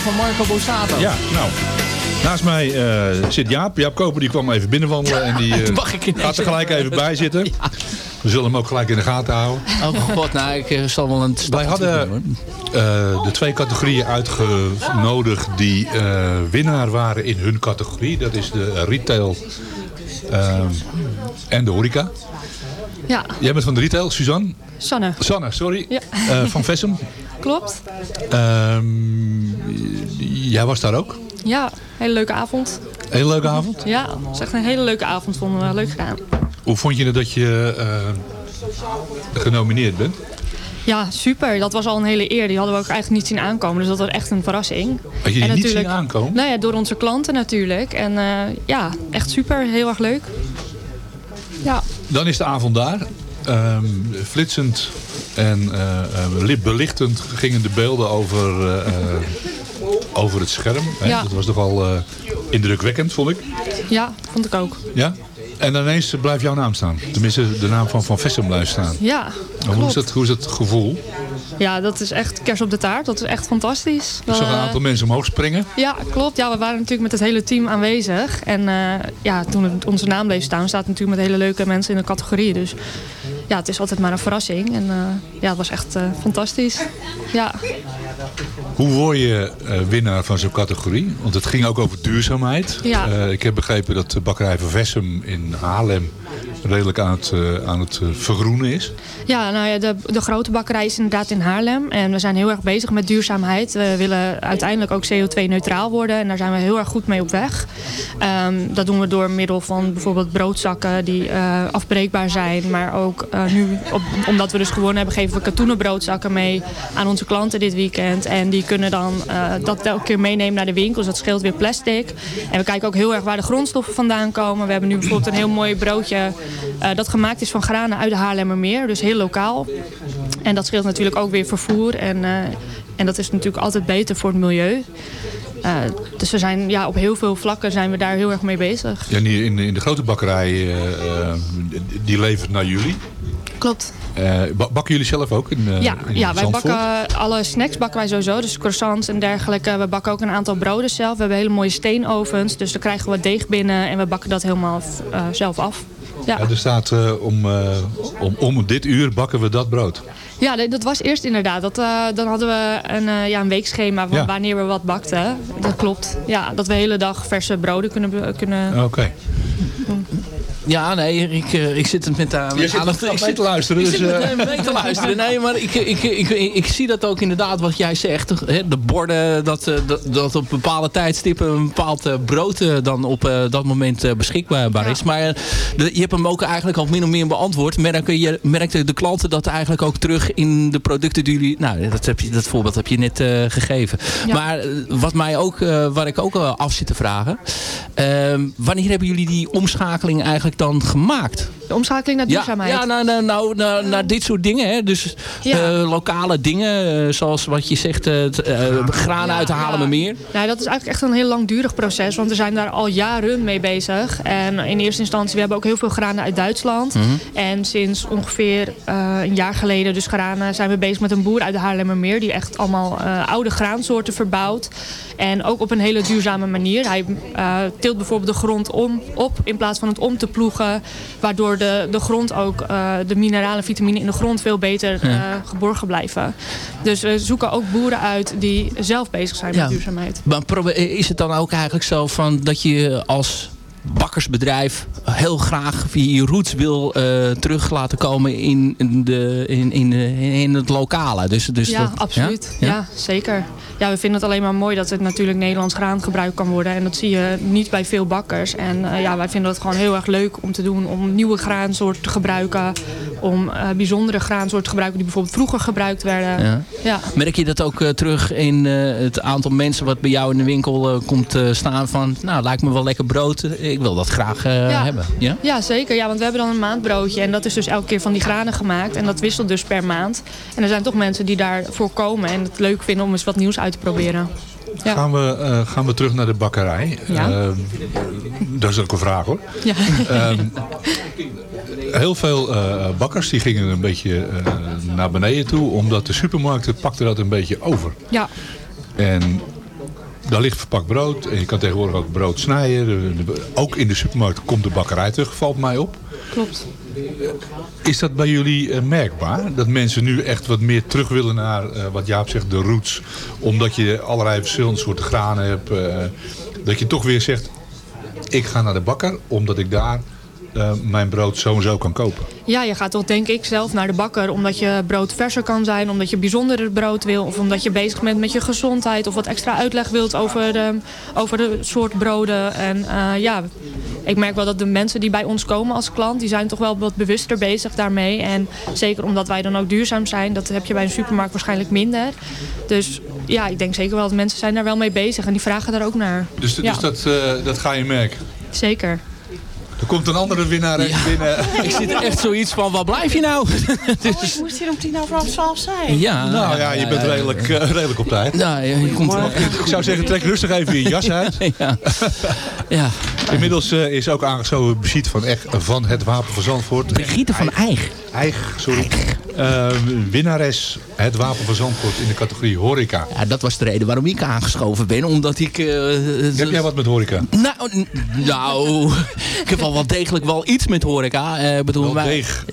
van Marco Borsato. Ja, nou. Naast mij eh, zit Jaap. Jaap Koper die kwam even binnenwandelen en die eh, Mag ik ineens gaat er gelijk even bij zitten. We zullen hem ook gelijk in de gaten houden. Oh god, nou, ik eh, zal wel een Wij hadden doen, eh, de twee categorieën uitgenodigd die eh, winnaar waren in hun categorie. Dat is de retail ehm, en de horeca. Ja, Jij bent van de retail, Suzanne? Sanne. Sanne, sorry. Ja. Eh, van Vessem. Klopt. Ehm, jij was daar ook. Ja, hele leuke avond. Hele leuke avond. Ja, het was echt een hele leuke avond. Vonden we leuk gedaan. Hoe vond je het dat je eh, genomineerd bent? Ja, super. Dat was al een hele eer. Die hadden we ook eigenlijk niet zien aankomen. Dus dat was echt een verrassing. Had je die En niet zien aankomen? Nou ja, door onze klanten natuurlijk. En eh, ja, echt super. Heel erg leuk. Ja, Dan is de avond daar. Ehm, flitsend en eh, eh, belichtend gingen de beelden over, eh, over het scherm. Ja. Dat was toch al eh, indrukwekkend, vond ik. ja, vond ik ook. Ja? En ineens blijft jouw naam staan. Tenminste, de naam van Van Vessem blijft staan. Ja, Hoe is, klopt. het, hoe is het gevoel? Ja, dat is echt kers op de taart. Dat is echt fantastisch. Ik zag een Eh, aantal mensen omhoog springen. Ja, klopt. Ja, we waren natuurlijk met het hele team aanwezig. En eh, ja, toen het onze naam bleef staan, zaten natuurlijk met hele leuke mensen in de categorie. Dus ja, het is altijd maar een verrassing. En eh, ja, het was echt eh, fantastisch. Ja. Hoe word je eh, winnaar van zo'n categorie? Want het ging ook over duurzaamheid. Ja. Ik heb begrepen dat de bakkerij van Vessem in Haarlem redelijk aan het, eh, aan het eh, vergroenen is. Ja, nou ja, de, de grote bakkerij is inderdaad in Haarlem. En we zijn heel erg bezig met duurzaamheid. We willen uiteindelijk ook CO2-neutraal worden. En daar zijn we heel erg goed mee op weg. Ehm, dat doen we door middel van bijvoorbeeld broodzakken die eh, afbreekbaar zijn. Maar ook nu, omdat we dus gewonnen hebben, geven we katoenen broodzakken mee aan onze klanten dit weekend. En die kunnen dan dat elke keer meenemen naar de winkels. Dat scheelt weer plastic. En we kijken ook heel erg waar de grondstoffen vandaan komen. We hebben nu bijvoorbeeld een heel mooi broodje eh, dat gemaakt is van granen uit de Haarlemmermeer. Dus heel lokaal. En dat scheelt natuurlijk ook weer vervoer. En, eh, en dat is natuurlijk altijd beter voor het milieu. Eh, dus we zijn ja, op heel veel vlakken zijn we daar heel erg mee bezig. Ja, in, in, in de grote bakkerij, die levert naar jullie. Klopt. Ba- bakken jullie zelf ook in, eh, ja, in ja, wij Zandvoort? bakken alle snacks bakken wij sowieso. Dus croissants en dergelijke. We bakken ook een aantal broden zelf. We hebben hele mooie steenovens. Dus dan krijgen we deeg binnen en we bakken dat helemaal zelf af. Ja. Ja, er staat eh, om, eh, om, om dit uur bakken we dat brood. Ja, nee, dat was eerst inderdaad. Dat, eh, dan hadden we een, ja, een weekschema van Ja. wanneer we wat bakten. Dat klopt. Ja, dat we de hele dag verse broden kunnen... kunnen Oké. Ja, nee, ik, eh, ik zit het met uh, Je zit nog mee te luisteren, Ik dus, zit met, eh. eh, mee te luisteren. Nee, maar ik, ik, ik, ik, ik zie dat ook inderdaad wat jij zegt. Hè, de borden, dat, eh, dat, dat op bepaalde tijdstippen een bepaald eh, brood eh, dan op eh, dat moment eh, beschikbaar is. Maar eh, de- je hebt hem ook eigenlijk al min of meer beantwoord. Merken, je, merkten de klanten dat eigenlijk ook terug in de producten die jullie... Nou, dat, heb je, dat voorbeeld heb je net eh, gegeven. Ja. Maar eh, wat mij ook, eh, waar ik ook eh, af zit te vragen. ehm, wanneer hebben jullie die omschakeling eigenlijk dan gemaakt? De omschakeling naar Ja, duurzaamheid. ja nou, nou, nou, nou, naar dit soort dingen. Hè. Dus Ja. eh, lokale dingen, eh, zoals wat je zegt, het, eh, granen uit de Haarlemmermeer. Nou, dat is eigenlijk echt een heel langdurig proces. Want we zijn daar al jaren mee bezig. En in eerste instantie, we hebben ook heel veel granen uit Duitsland. Mhm. En sinds ongeveer eh, een jaar geleden, dus granen, zijn we bezig met een boer uit de Haarlemmermeer. Die echt allemaal eh, oude graansoorten verbouwt. En ook op een hele duurzame manier. Hij eh, tilt bijvoorbeeld de grond om, op in plaats van het om te ploegen. Waardoor de, de grond ook, eh, de mineralen en vitamine in de grond veel beter eh, geborgen blijven. Dus we zoeken ook boeren uit die zelf bezig zijn Ja. met duurzaamheid. Maar is het dan ook eigenlijk zo van dat je als bakkersbedrijf heel graag via je roots wil eh, terug laten komen in, de, in, in, in het lokale? Dus, dus ja, dat, absoluut. Ja? zeker. Ja, we vinden het alleen maar mooi dat het natuurlijk Nederlands graan gebruikt kan worden. En dat zie je niet bij veel bakkers. En eh, ja, wij vinden het gewoon heel erg leuk om te doen. Om nieuwe graansoorten te gebruiken. Om eh, bijzondere graansoorten te gebruiken die bijvoorbeeld vroeger gebruikt werden. Ja. Ja. Merk je dat ook terug in het aantal mensen wat bij jou in de winkel komt staan van... nou, lijkt me wel lekker brood, ik wil dat graag eh, Ja. hebben. Ja? Ja, zeker. Ja, want we hebben dan een maandbroodje. En dat is dus elke keer van die granen gemaakt. En dat wisselt dus per maand. En er zijn toch mensen die daarvoor komen. En het leuk vinden om eens wat nieuws uit te proberen. Ja. Gaan, we, eh, gaan we terug naar de bakkerij. Ja. Ehm, dat is ook een vraag hoor. Ja. Ehm, heel veel eh, bakkers die gingen een beetje eh, naar beneden toe. Omdat de supermarkten pakten dat een beetje over. Ja. En daar ligt verpakt brood. En je kan tegenwoordig ook brood snijden. De- de- ook in de supermarkt komt de bakkerij terug, valt mij op. Klopt. Is dat bij jullie eh, merkbaar? Dat mensen nu echt wat meer terug willen naar, eh, wat Jaap zegt, de roots. Omdat je allerlei verschillende soorten granen hebt. eh, dat je toch weer zegt, ik ga naar de bakker. Omdat ik daar eh, mijn brood zo en zo kan kopen. Ja, je gaat toch denk ik zelf naar de bakker omdat je brood verser kan zijn, omdat je bijzonderer brood wil of omdat je bezig bent met je gezondheid of wat extra uitleg wilt over de, over de soort broden. En eh, ja, ik merk wel dat de mensen die bij ons komen als klant, die zijn toch wel wat bewuster bezig daarmee. En zeker omdat wij dan ook duurzaam zijn, dat heb je bij een supermarkt waarschijnlijk minder. Dus ja, ik denk zeker wel dat mensen zijn daar wel mee bezig en die vragen daar ook naar. Dus, Ja, dus dat, eh, dat ga je merken. Zeker. Er komt een andere winnaar binnen. Ik zit echt zoiets van, waar blijf je nou? Ik moest hier om tien over half twaalf zijn. Ja. Nou ja, je bent redelijk, eh, redelijk op tijd. Nou, ja, je komt. Ik zou zeggen, trek rustig even je jas uit. ja. ja. Inmiddels eh, is ook aangeschoven Brigitte van Eg van het Wapen van Zandvoort. Brigitte van Eig. Eig, sorry. Eh, winnares het Wapen van Zandvoort in de categorie horeca. Ja, dat was de reden waarom ik aangeschoven ben. Omdat ik... eh, Heb jij wat met horeca? Nou, nou, ik heb al wel degelijk wel iets met horeca. Ik bedoel, Wel wij- deeg.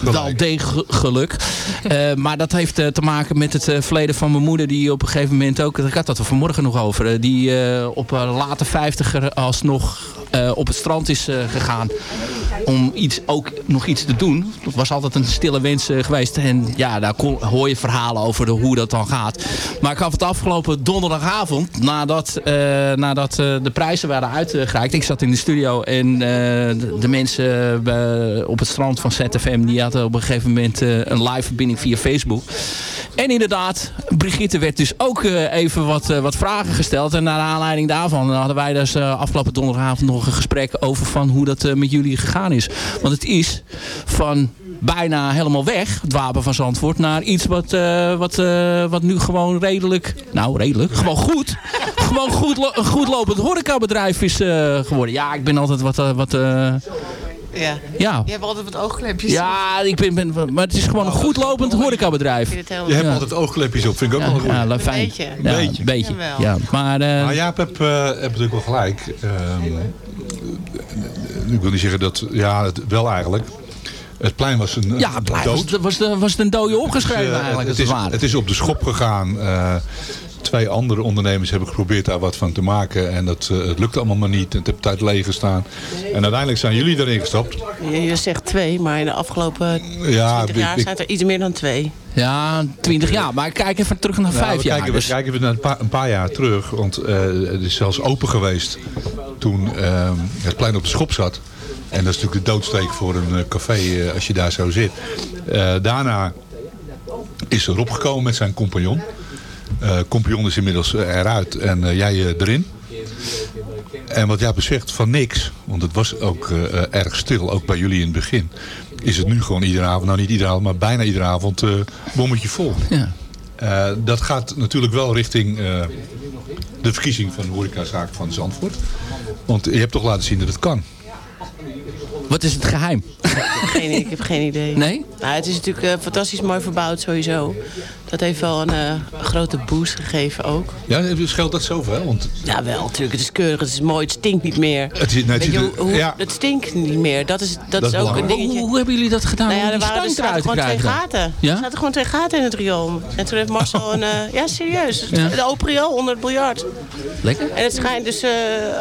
Wel deeg geluk. Eh, maar dat heeft eh, te maken met het eh, verleden van mijn moeder. Die op een gegeven moment ook, ik had dat er vanmorgen nog over. die op late vijftiger alsnog op het strand is gegaan. Om iets, ook nog iets te doen. Dat was altijd een stille wens geweest. En ja, daar hoor je verhalen over hoe dat dan gaat. Maar ik had het afgelopen donderdagavond. Nadat, nadat de prijzen waren uitgereikt. Ik zat in de studio en de, de mensen op het strand van ZFM. Die op een gegeven moment eh, een live verbinding via Facebook. En inderdaad, Brigitte werd dus ook eh, even wat, eh, wat vragen gesteld. En naar aanleiding daarvan hadden wij dus afgelopen donderdagavond nog een gesprek over van hoe dat met jullie gegaan is. Want het is van bijna helemaal weg, het wapen van Zandvoort, naar iets wat, wat, wat nu gewoon redelijk, nou redelijk, gewoon goed, gewoon goed, een goed lopend horecabedrijf is geworden. Ja, ik ben altijd wat, wat Ja. Ja. Je hebt altijd wat oogklepjes. ja, ik ben, ben, maar het is gewoon een goed lopend horecabedrijf. het Je hebt altijd oogklepjes op, vind ik ook wel goed. Ja, Een beetje. Ja, Een beetje. Ja, maar, eh, Maar Jaap heb, eh, heb natuurlijk wel gelijk. Ehm, ik wil niet zeggen dat... Ja, het, wel eigenlijk. Het plein was een ja, blij, dood. was, het- was, de, was het een dode opgeschreven Dus, eh, eigenlijk, het, is, het het is op de schop gegaan. Eh, twee andere ondernemers hebben geprobeerd daar wat van te maken. En dat eh, het lukte allemaal maar niet. En het heeft tijd leeg gestaan. En uiteindelijk zijn jullie erin gestapt. Je, je zegt twee, maar in de afgelopen Ja, 20 ik- jaar ik- zijn er iets meer dan twee. Ja, 20 jaar. Maar kijk even terug naar Nou, vijf we jaar. Kijken, dus. we kijken even naar een paar, een paar jaar terug. Want eh, het is zelfs open geweest toen eh, het plein op de schop zat. En dat is natuurlijk de doodsteek voor een eh, café als je daar zo zit. Eh, daarna is Rob gekomen met zijn compagnon. Eh compagnon is inmiddels eh, eruit en eh, jij erin. En wat jij zegt van niks, want het was ook erg stil, ook bij jullie in het begin. Is het nu gewoon iedere avond, nou niet iedere avond, maar bijna iedere avond bommetje vol. Ja. Dat gaat natuurlijk wel richting de verkiezing van de horecazaak van Zandvoort. Want je hebt toch laten zien dat het kan. Wat is het geheim? Geen, ik heb geen idee. Nee? Nou, het is natuurlijk eh, fantastisch mooi verbouwd sowieso. Dat heeft wel een eh, grote boost gegeven ook. Ja, scheelt dat zoveel? Want Ja, wel natuurlijk. Het is keurig, het is mooi, het stinkt niet meer. Het is- nee, het je, hoe, ja. Het stinkt niet meer. Dat is, dat Dat is ook een dingetje. Hoe, hoe hebben jullie dat gedaan Nou ja, er waren er stank eruit gewoon twee krijgen? gaten. Ja? Er zaten gewoon twee gaten in het riool. En toen heeft Marcel een... eh, ja, serieus. Ja. De open riool onder het biljart. Lekker. En het schijnt dus eh,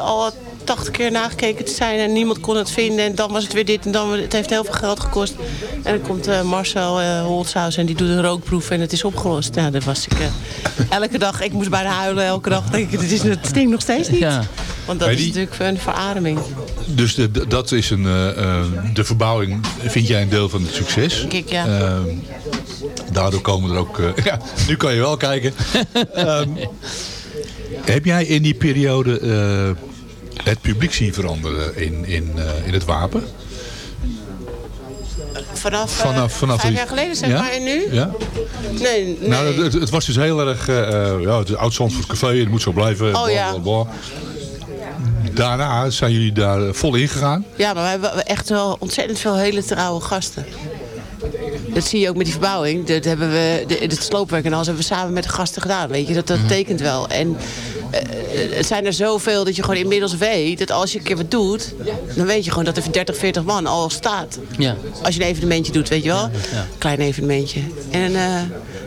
al 80 keer nagekeken te zijn en niemand kon het vinden. En dan was het weer dit en dan... Het heeft heel veel geld gekost. En dan komt eh, Marcel uh, en die doet een rookproef en het is opgelost. Nou, dat was ik eh, elke dag. Ik moest bijna huilen elke dag. Denk ik, het, is, het stinkt nog steeds niet. Ja. Want dat is natuurlijk een verademing. Dus de, dat is een, de verbouwing, vind jij een deel van het succes? Denk ik, ja. Daardoor komen er ook... eh, ja, nu kan je wel kijken. Ehm, heb jij in die periode eh, het publiek zien veranderen in, in, eh, in het wapen? Vanaf, eh, Vanaf- vanaf vijf jaar geleden, zeg Ja? maar, en nu? Ja? Nee, nee. Nou, het, het was dus heel erg... eh, ja, het is oud Zandvoort Café, het moet zo blijven. Oh, ja. Daarna zijn jullie daar vol in gegaan. Ja, maar we hebben echt wel ontzettend veel hele trouwe gasten. Dat zie je ook met die verbouwing. Dat hebben we, de, het sloopwerk en alles hebben we samen met de gasten gedaan. Weet je, dat, dat tekent wel. En het zijn er zoveel dat je gewoon inmiddels weet dat als je een keer wat doet, dan weet je gewoon dat er 30, 40 man al staat. Ja. Als je een evenementje doet, weet je wel. Klein evenementje. En eh,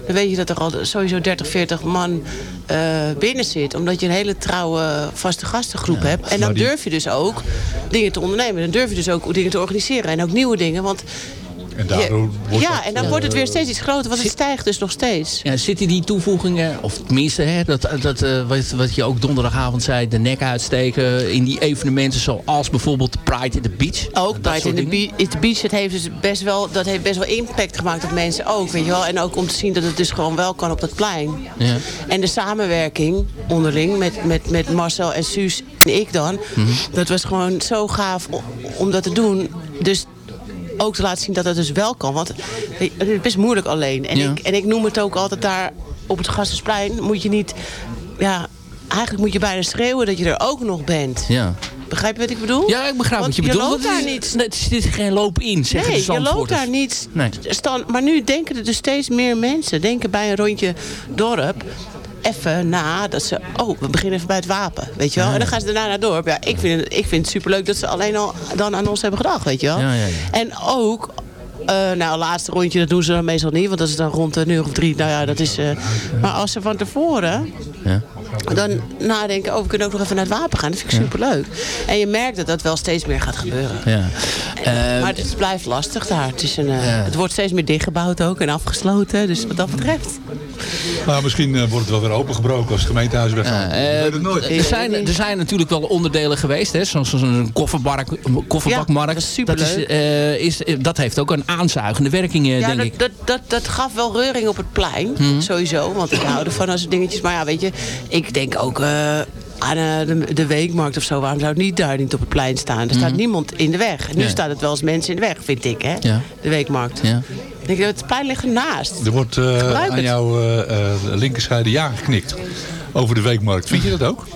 dan weet je dat er al sowieso 30, 40 man eh, binnen zit. Omdat je een hele trouwe vaste gastengroep hebt. En dan Maar die- durf je dus ook dingen te ondernemen. Dan durf je dus ook dingen te organiseren. En ook nieuwe dingen. Want En daardoor wordt ja, dat, en dan eh, wordt het weer steeds iets groter. Want het stijgt dus nog steeds. Ja, zitten die toevoegingen, of tenminste, hè, dat, dat, eh, wat, wat je ook donderdagavond zei, de nek uitsteken in die evenementen zoals bijvoorbeeld Pride in the Beach. Ook Dat Pride in the. Be- in the Beach, het heeft dus best wel, dat heeft best wel impact gemaakt op mensen ook, weet je wel. En ook om te zien dat het dus gewoon wel kan op dat plein. Ja. En de samenwerking onderling met, met, met Marcel en Suus en ik dan, Mhm. dat was gewoon zo gaaf o- om dat te doen. Dus ook te laten zien dat het dus wel kan. Want je, het is best moeilijk alleen. En, Ja. ik, en ik noem het ook altijd daar op het Gastensplein, moet je niet, ja, eigenlijk moet je bijna schreeuwen dat je er ook nog bent. Ja. Begrijp je wat ik bedoel? Ja, ik begrijp Want wat je bedoelt. loopt Want daar niet. Het is, het is geen loop in, zeggen Nee, de je loopt daar niet Nee. stand. Maar nu denken er dus steeds meer mensen. Denken bij een rondje dorp even na dat ze... Oh, we beginnen even bij het wapen, weet je wel. En dan gaan ze daarna dorp. Ja, ik vind, het, ik vind het superleuk dat ze alleen al dan aan ons hebben gedacht, weet je wel. Ja, ja, ja. En ook... eh nou, laatste rondje, dat doen ze dan meestal niet. Want dat is dan rond een uur of drie. Nou ja, dat is... eh, maar als ze van tevoren Ja. Dan nadenken... Oh, we kunnen ook nog even naar het wapen gaan. Dat vind ik superleuk. En je merkt dat dat wel steeds meer gaat gebeuren. Ja. Eh, Maar het blijft lastig daar. Het, is een, eh, het wordt steeds meer dichtgebouwd ook en afgesloten. Dus wat dat betreft. Nou, misschien eh, wordt het wel weer opengebroken als het gemeentehuis weggaat. Eh, weet het nooit. Er zijn, er zijn natuurlijk wel onderdelen geweest, hè, zoals een kofferbak, kofferbakmarkt. Ja, dat is superleuk. eh, is, eh, dat heeft ook een aanzuigende werking, eh, Ja, denk dat, ik. dat, dat, dat gaf wel reuring op het plein. Mhm. Sowieso. Want ik hou ervan als dingetjes. Maar ja, weet je. Ik denk ook... eh, aan eh, de, de weekmarkt of zo. Waarom zou het niet daar niet op het plein staan? Er staat Mhm. niemand in de weg. Nu staat het wel eens mensen in de weg, vind ik, hè? Ja. De weekmarkt. Ja. Ik denk, het plein ligt ernaast. Er wordt eh, aan jouw eh, eh, linkerzijde ja geknikt over de weekmarkt. Vind je dat ook?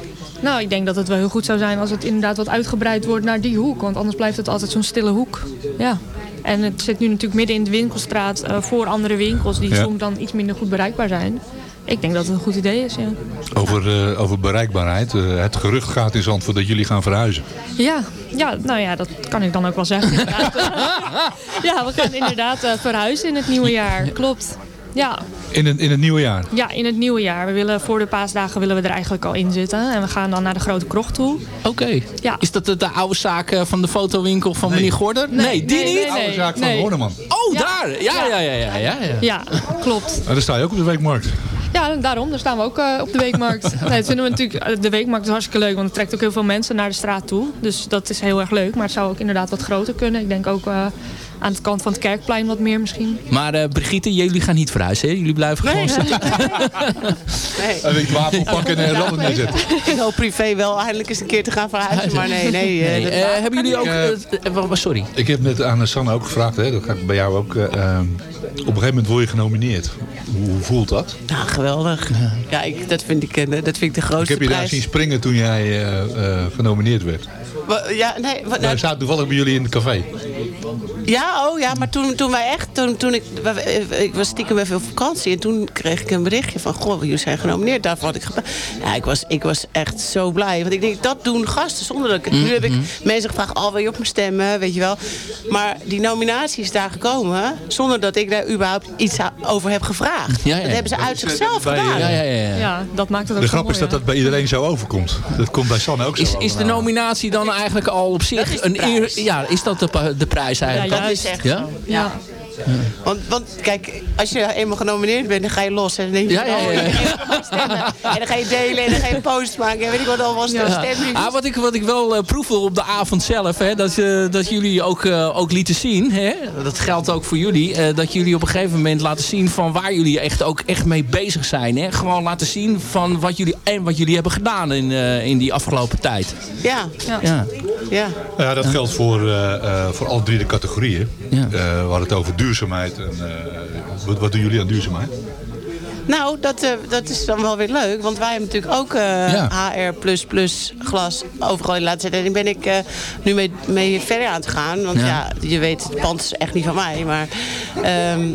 Nou, ik denk dat het wel heel goed zou zijn als het inderdaad wat uitgebreid wordt naar die hoek. Want anders blijft het altijd zo'n stille hoek. Ja. En het zit nu natuurlijk midden in de winkelstraat eh, voor andere winkels die Ja. soms dan iets minder goed bereikbaar zijn. Ik denk dat het een goed idee is, ja. Over, eh, over bereikbaarheid. Eh, het gerucht gaat in Zandvoort dat jullie gaan verhuizen. Ja, ja, nou ja, dat kan ik dan ook wel zeggen. ja, we gaan inderdaad eh, verhuizen in het nieuwe jaar. Klopt. Ja, In het, in het nieuwe jaar. ja, in het nieuwe jaar. We willen voor de paasdagen willen we er eigenlijk al in zitten. En we gaan dan naar de grote krocht toe. Oké. Ja. Is dat de, de oude zaak van de fotowinkel van meneer Gorder? Nee, die nee, niet? nee. Oude zaak van Nee. Horneman. Oh, daar! Ja, ja, ja, ja, ja. ja. Ja, klopt. Nou, daar sta je ook op de weekmarkt. Ja, daarom. Daar staan we ook eh, op de weekmarkt. Nee, dat vinden we natuurlijk, eh, de weekmarkt is hartstikke leuk, want het trekt ook heel veel mensen naar de straat toe. Dus dat is heel erg leuk. Maar het zou ook inderdaad wat groter kunnen. Ik denk ook eh, aan de kant van het kerkplein wat meer misschien. Maar eh, Brigitte, jullie gaan niet verhuizen, hè? Jullie blijven gewoon zitten. Nee. Een beetje wapen pakken en neerzetten. Ik hoop privé wel eindelijk eens een keer te gaan verhuizen. Maar nee, nee. eh, Nee, eh, hebben jullie ook... Sorry. Ik heb net aan Sanne ook gevraagd, hè, dat ga ik bij jou ook. op een gegeven moment word je genomineerd. Hoe, voelt dat? Nou, geweldig. Ja, ik, dat, vind ik, eh, dat vind ik de Ik grootste heb je daar prijs. zien springen toen jij eh, eh, genomineerd werd. Ja, nee, wat, nou, zaten toevallig bij jullie in het café. ja, oh ja, maar toen, toen wij echt, toen, toen ik, wij- ik was stiekem even op vakantie en toen kreeg ik een berichtje van, goh, jullie zijn genomineerd, daarvoor had ik Ja, ik was, ik was echt zo blij, want ik denk, dat doen gasten zonder dat ik, nu heb ik mensen gevraagd, oh, wil je op me stemmen, weet je wel. Maar die nominatie is daar gekomen zonder dat ik daar überhaupt iets over heb gevraagd. Ja, ja. Dat hebben ze uit zichzelf Bij, gedaan. eh, Ja, ja, ja. ja. Ja, dat maakt het ook De grap is dat dat bij iedereen zo overkomt. Dat komt bij Sanne ook zo Is, over. is de nominatie dan eigenlijk al op zich Dat is de een eer? Ja, is dat de, pa- de prijs eigenlijk? Ja, Dat is echt Ja? Ja. Want, want kijk, als je eenmaal genomineerd bent, dan ga je los. En dan denk je, Ja, ja, ja. oh, stemmen. En dan ga je delen en dan ga je posts maken. En weet ik wat al was Ja. stemmen. Ah, wat, ik, wat ik wel eh, proefde op de avond zelf, hè, dat, eh, dat jullie ook, eh, ook lieten zien, hè, dat geldt ook voor jullie, eh, dat jullie op een gegeven moment laten zien van waar jullie echt ook echt mee bezig zijn. Hè. Gewoon laten zien van wat jullie en wat jullie hebben gedaan in, eh, in die afgelopen tijd. Ja, Ja. Ja. ja. Ja, dat geldt voor, eh, eh, voor alle drie de categorieën. Ja. Eh, we hadden het over duurzaamheid. En, eh, wat, wat doen jullie aan duurzaamheid? Nou, dat, eh, dat is dan wel weer leuk. Want wij hebben natuurlijk ook eh, HR++ glas overal in laten zetten. En daar ben ik nu mee, mee verder aan het gaan. Want Ja. ja. je weet, het pand is echt niet van mij. Maar ehm,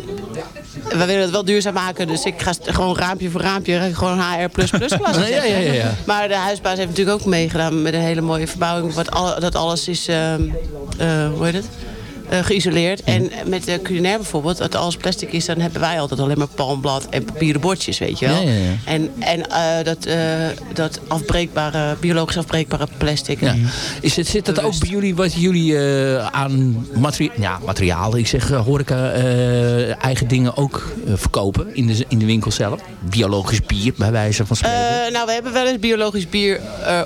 we willen het wel duurzaam maken. Dus ik ga gewoon raampje voor raampje gewoon HR++ glas Ja, ja, ja, ja, ja. Maar de huisbaas heeft natuurlijk ook meegedaan met een hele mooie verbouwing. Wat al, dat alles is, ehm, eh, hoe heet het? Eh, geïsoleerd. En met de culinair bijvoorbeeld, dat alles plastic is, dan hebben wij altijd alleen maar palmblad en papieren bordjes, weet je wel. Ja, ja, ja. En, en eh, dat, eh, dat afbreekbare, biologisch afbreekbare plastic. Ja. Is het, zit dat ook bij jullie wat jullie aan materie ja, materiaal, ik zeg horeca, eigen dingen ook verkopen in de, in de winkel zelf? Biologisch bier, bij wijze van spreken. Nou, we hebben wel eens biologisch bier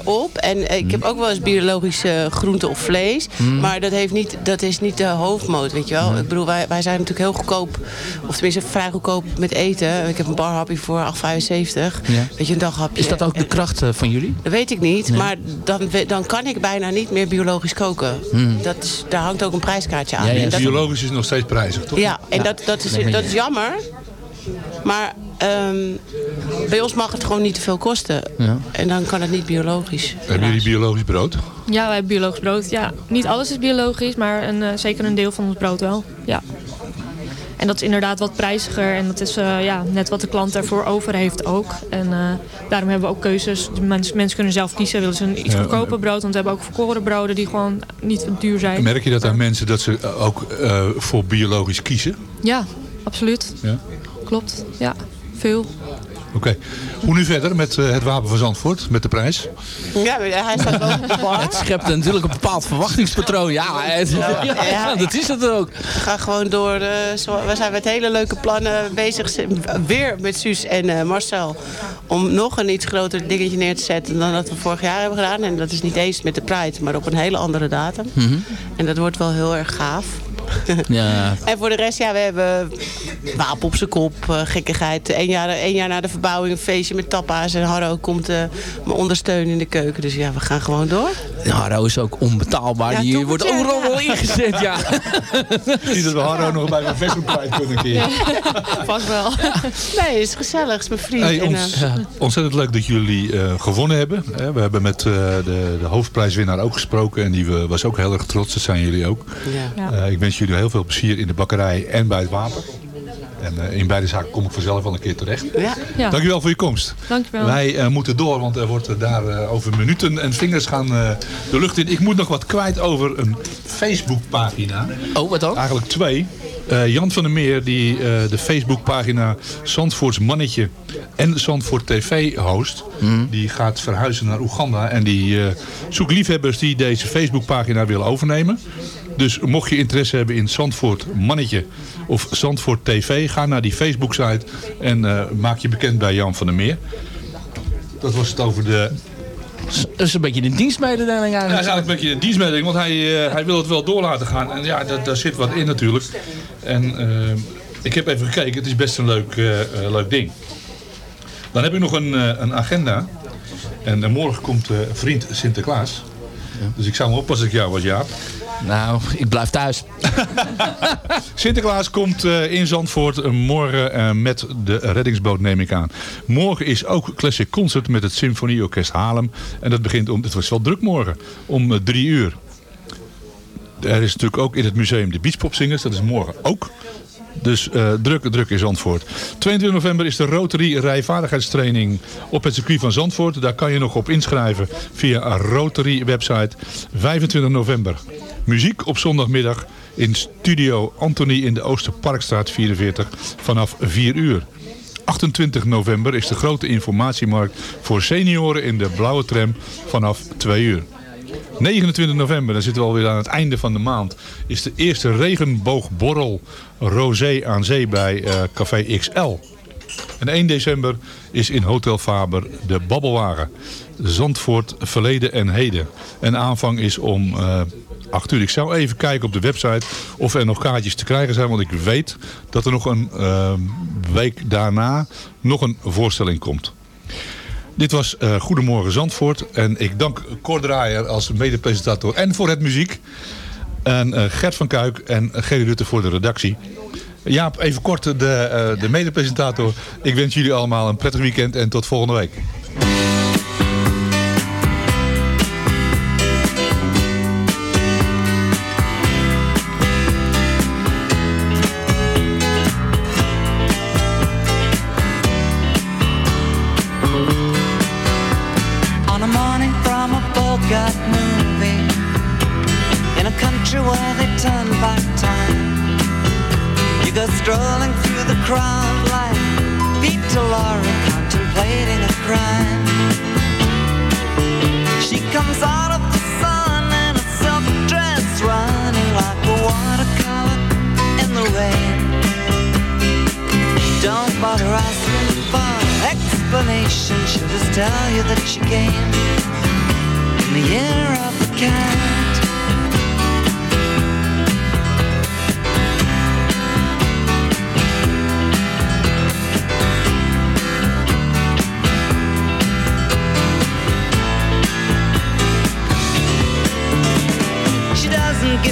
op. En ik heb ook wel eens biologische groente of vlees. Mm. Maar dat, heeft niet, dat is niet de hoofdmoot, weet je wel. Ik bedoel, wij, wij zijn natuurlijk heel goedkoop. Of tenminste vrij goedkoop met eten. Ik heb een barhapje voor 8,75. Ja. Weet je, een daghapje. Is dat ook de kracht eh, van jullie? Dat weet ik niet. Nee. Maar dan, dan kan ik bijna niet meer biologisch koken. Hmm. Dat is, daar hangt ook een prijskaartje aan. Ja, En dat- Biologisch is nog steeds prijzig, toch? ja, en Dat, dat, is, dat is jammer. Maar ehm, bij ons mag het gewoon niet te veel kosten. Ja. En dan kan het niet biologisch. Hebben jullie biologisch brood? Ja, wij hebben biologisch brood. Ja, niet alles is biologisch, maar een, eh, zeker een deel van ons brood wel. Ja. En dat is inderdaad wat prijziger. En dat is eh, ja, net wat de klant ervoor over heeft ook. En eh, daarom hebben we ook keuzes. Mensen, mensen kunnen zelf kiezen. Willen ze een iets Ja, goedkoper brood? Want we hebben ook verkoren broden die gewoon niet duur zijn. Merk je dat aan mensen dat ze ook eh, voor biologisch kiezen? Ja, absoluut. Ja? Klopt. Ja, veel. Oké. Hoe nu verder met eh, het Wapen van Zandvoort, met de prijs? Ja, hij staat wel op de bar. Het schept natuurlijk een bepaald verwachtingspatroon. Ja, het- ja, dat is het ook. We gaan gewoon door. eh, zo- we zijn met hele leuke plannen bezig. Weer met Suus en eh, Marcel. Om nog een iets groter dingetje neer te zetten dan dat we vorig jaar hebben gedaan. En dat is niet eens met de Pride, maar op een hele andere datum. Mhm. En dat wordt wel heel erg gaaf. Ja. En voor de rest, ja, we hebben wapen op zijn kop, eh, gekkigheid. Eén jaar, één jaar na de verbouwing een feestje met tapa's. En Harro komt eh, me ondersteunen in de keuken. Dus ja, we gaan gewoon door. Harro is ook onbetaalbaar. Ja, Die toch, wordt ja. overal wel ingezet, ja. Niet dat we Harro nog bij een Facebook kwijt kunnen keer. Vast wel. Nee, het is gezellig. Het is mijn vriend. Hey, En, ons, eh, Ontzettend leuk dat jullie eh, gewonnen hebben. Hè, We hebben met eh, de, de hoofdprijswinnaar ook gesproken. En die was ook heel erg trots. Dat zijn jullie ook. Ja. Eh, ik wens jullie heel veel plezier in de bakkerij en bij het wapen. En eh, in beide zaken kom ik vanzelf wel een keer terecht. Ja. Ja. Dankjewel voor je komst. Dankjewel. Wij eh, moeten door, want er wordt eh, daar over minuten en vingers gaan eh, de lucht in. Ik moet nog wat kwijt over een Facebookpagina. Oh, wat dan? Eigenlijk twee. Eh, Jan van der Meer, die eh, de Facebookpagina Zandvoorts Mannetje en Zandvoort TV host. Die gaat verhuizen naar Oeganda. En die eh, zoekt liefhebbers die deze Facebookpagina willen overnemen. Dus mocht je interesse hebben in Zandvoort Mannetje of Zandvoort TV, ga naar die Facebook-site en eh, maak je bekend bij Jan van der Meer. Dat was het over de Dat is een beetje een dienstmededeling ja, dat is eigenlijk. eigenlijk een beetje een dienstmededeling, want hij, eh, hij wil het wel door laten gaan. En ja, daar, daar zit wat in natuurlijk. En eh, ik heb even gekeken, het is best een leuk, leuk ding. Dan heb ik nog een, een agenda. En morgen komt vriend Sinterklaas. Dus ik zou me oppassen als ik jou was, Jaap. Nou, ik blijf thuis. Sinterklaas komt eh, in Zandvoort eh, morgen eh, met de reddingsboot, neem ik aan. Morgen is ook Classic Concert met het Symfonieorkest Haarlem. En dat begint om, het was wel druk morgen, om drie uur. Er is natuurlijk ook in het museum de Beachpopzingers, dat is morgen ook. Dus eh, druk, druk in Zandvoort. 22 november is de Rotary rijvaardigheidstraining op het circuit van Zandvoort. Daar kan je nog op inschrijven via Rotary website. 25 november. Muziek op zondagmiddag in Studio Anthony in de Oosterparkstraat 44 vanaf 4 uur. 28 november is de grote informatiemarkt voor senioren in de blauwe tram vanaf 2 uur. 29 november, dan zitten we alweer aan het einde van de maand, is de eerste regenboogborrel Rosé aan zee bij eh, Café XL. En 1 december is in Hotel Faber de Babbelwagen. Zandvoort, verleden en heden. En aanvang is om eh 8 uur. Ik zou even kijken op de website of er nog kaartjes te krijgen zijn. Want ik weet dat er nog een eh, week daarna nog een voorstelling komt. Dit was Goedemorgen Zandvoort. En ik dank Cor Draaier als mede-presentator en voor het muziek. En eh, Gert van Kuik en Gerry Rutte voor de redactie. Jaap, even kort de, eh, de medepresentator. Ik wens jullie allemaal een prettig weekend en tot volgende week. Lorre contemplating a crime. She comes out of the sun in a silk dress Running like a watercolor in the rain. Don't bother asking for explanation She'll just tell you that she came In the year of the cat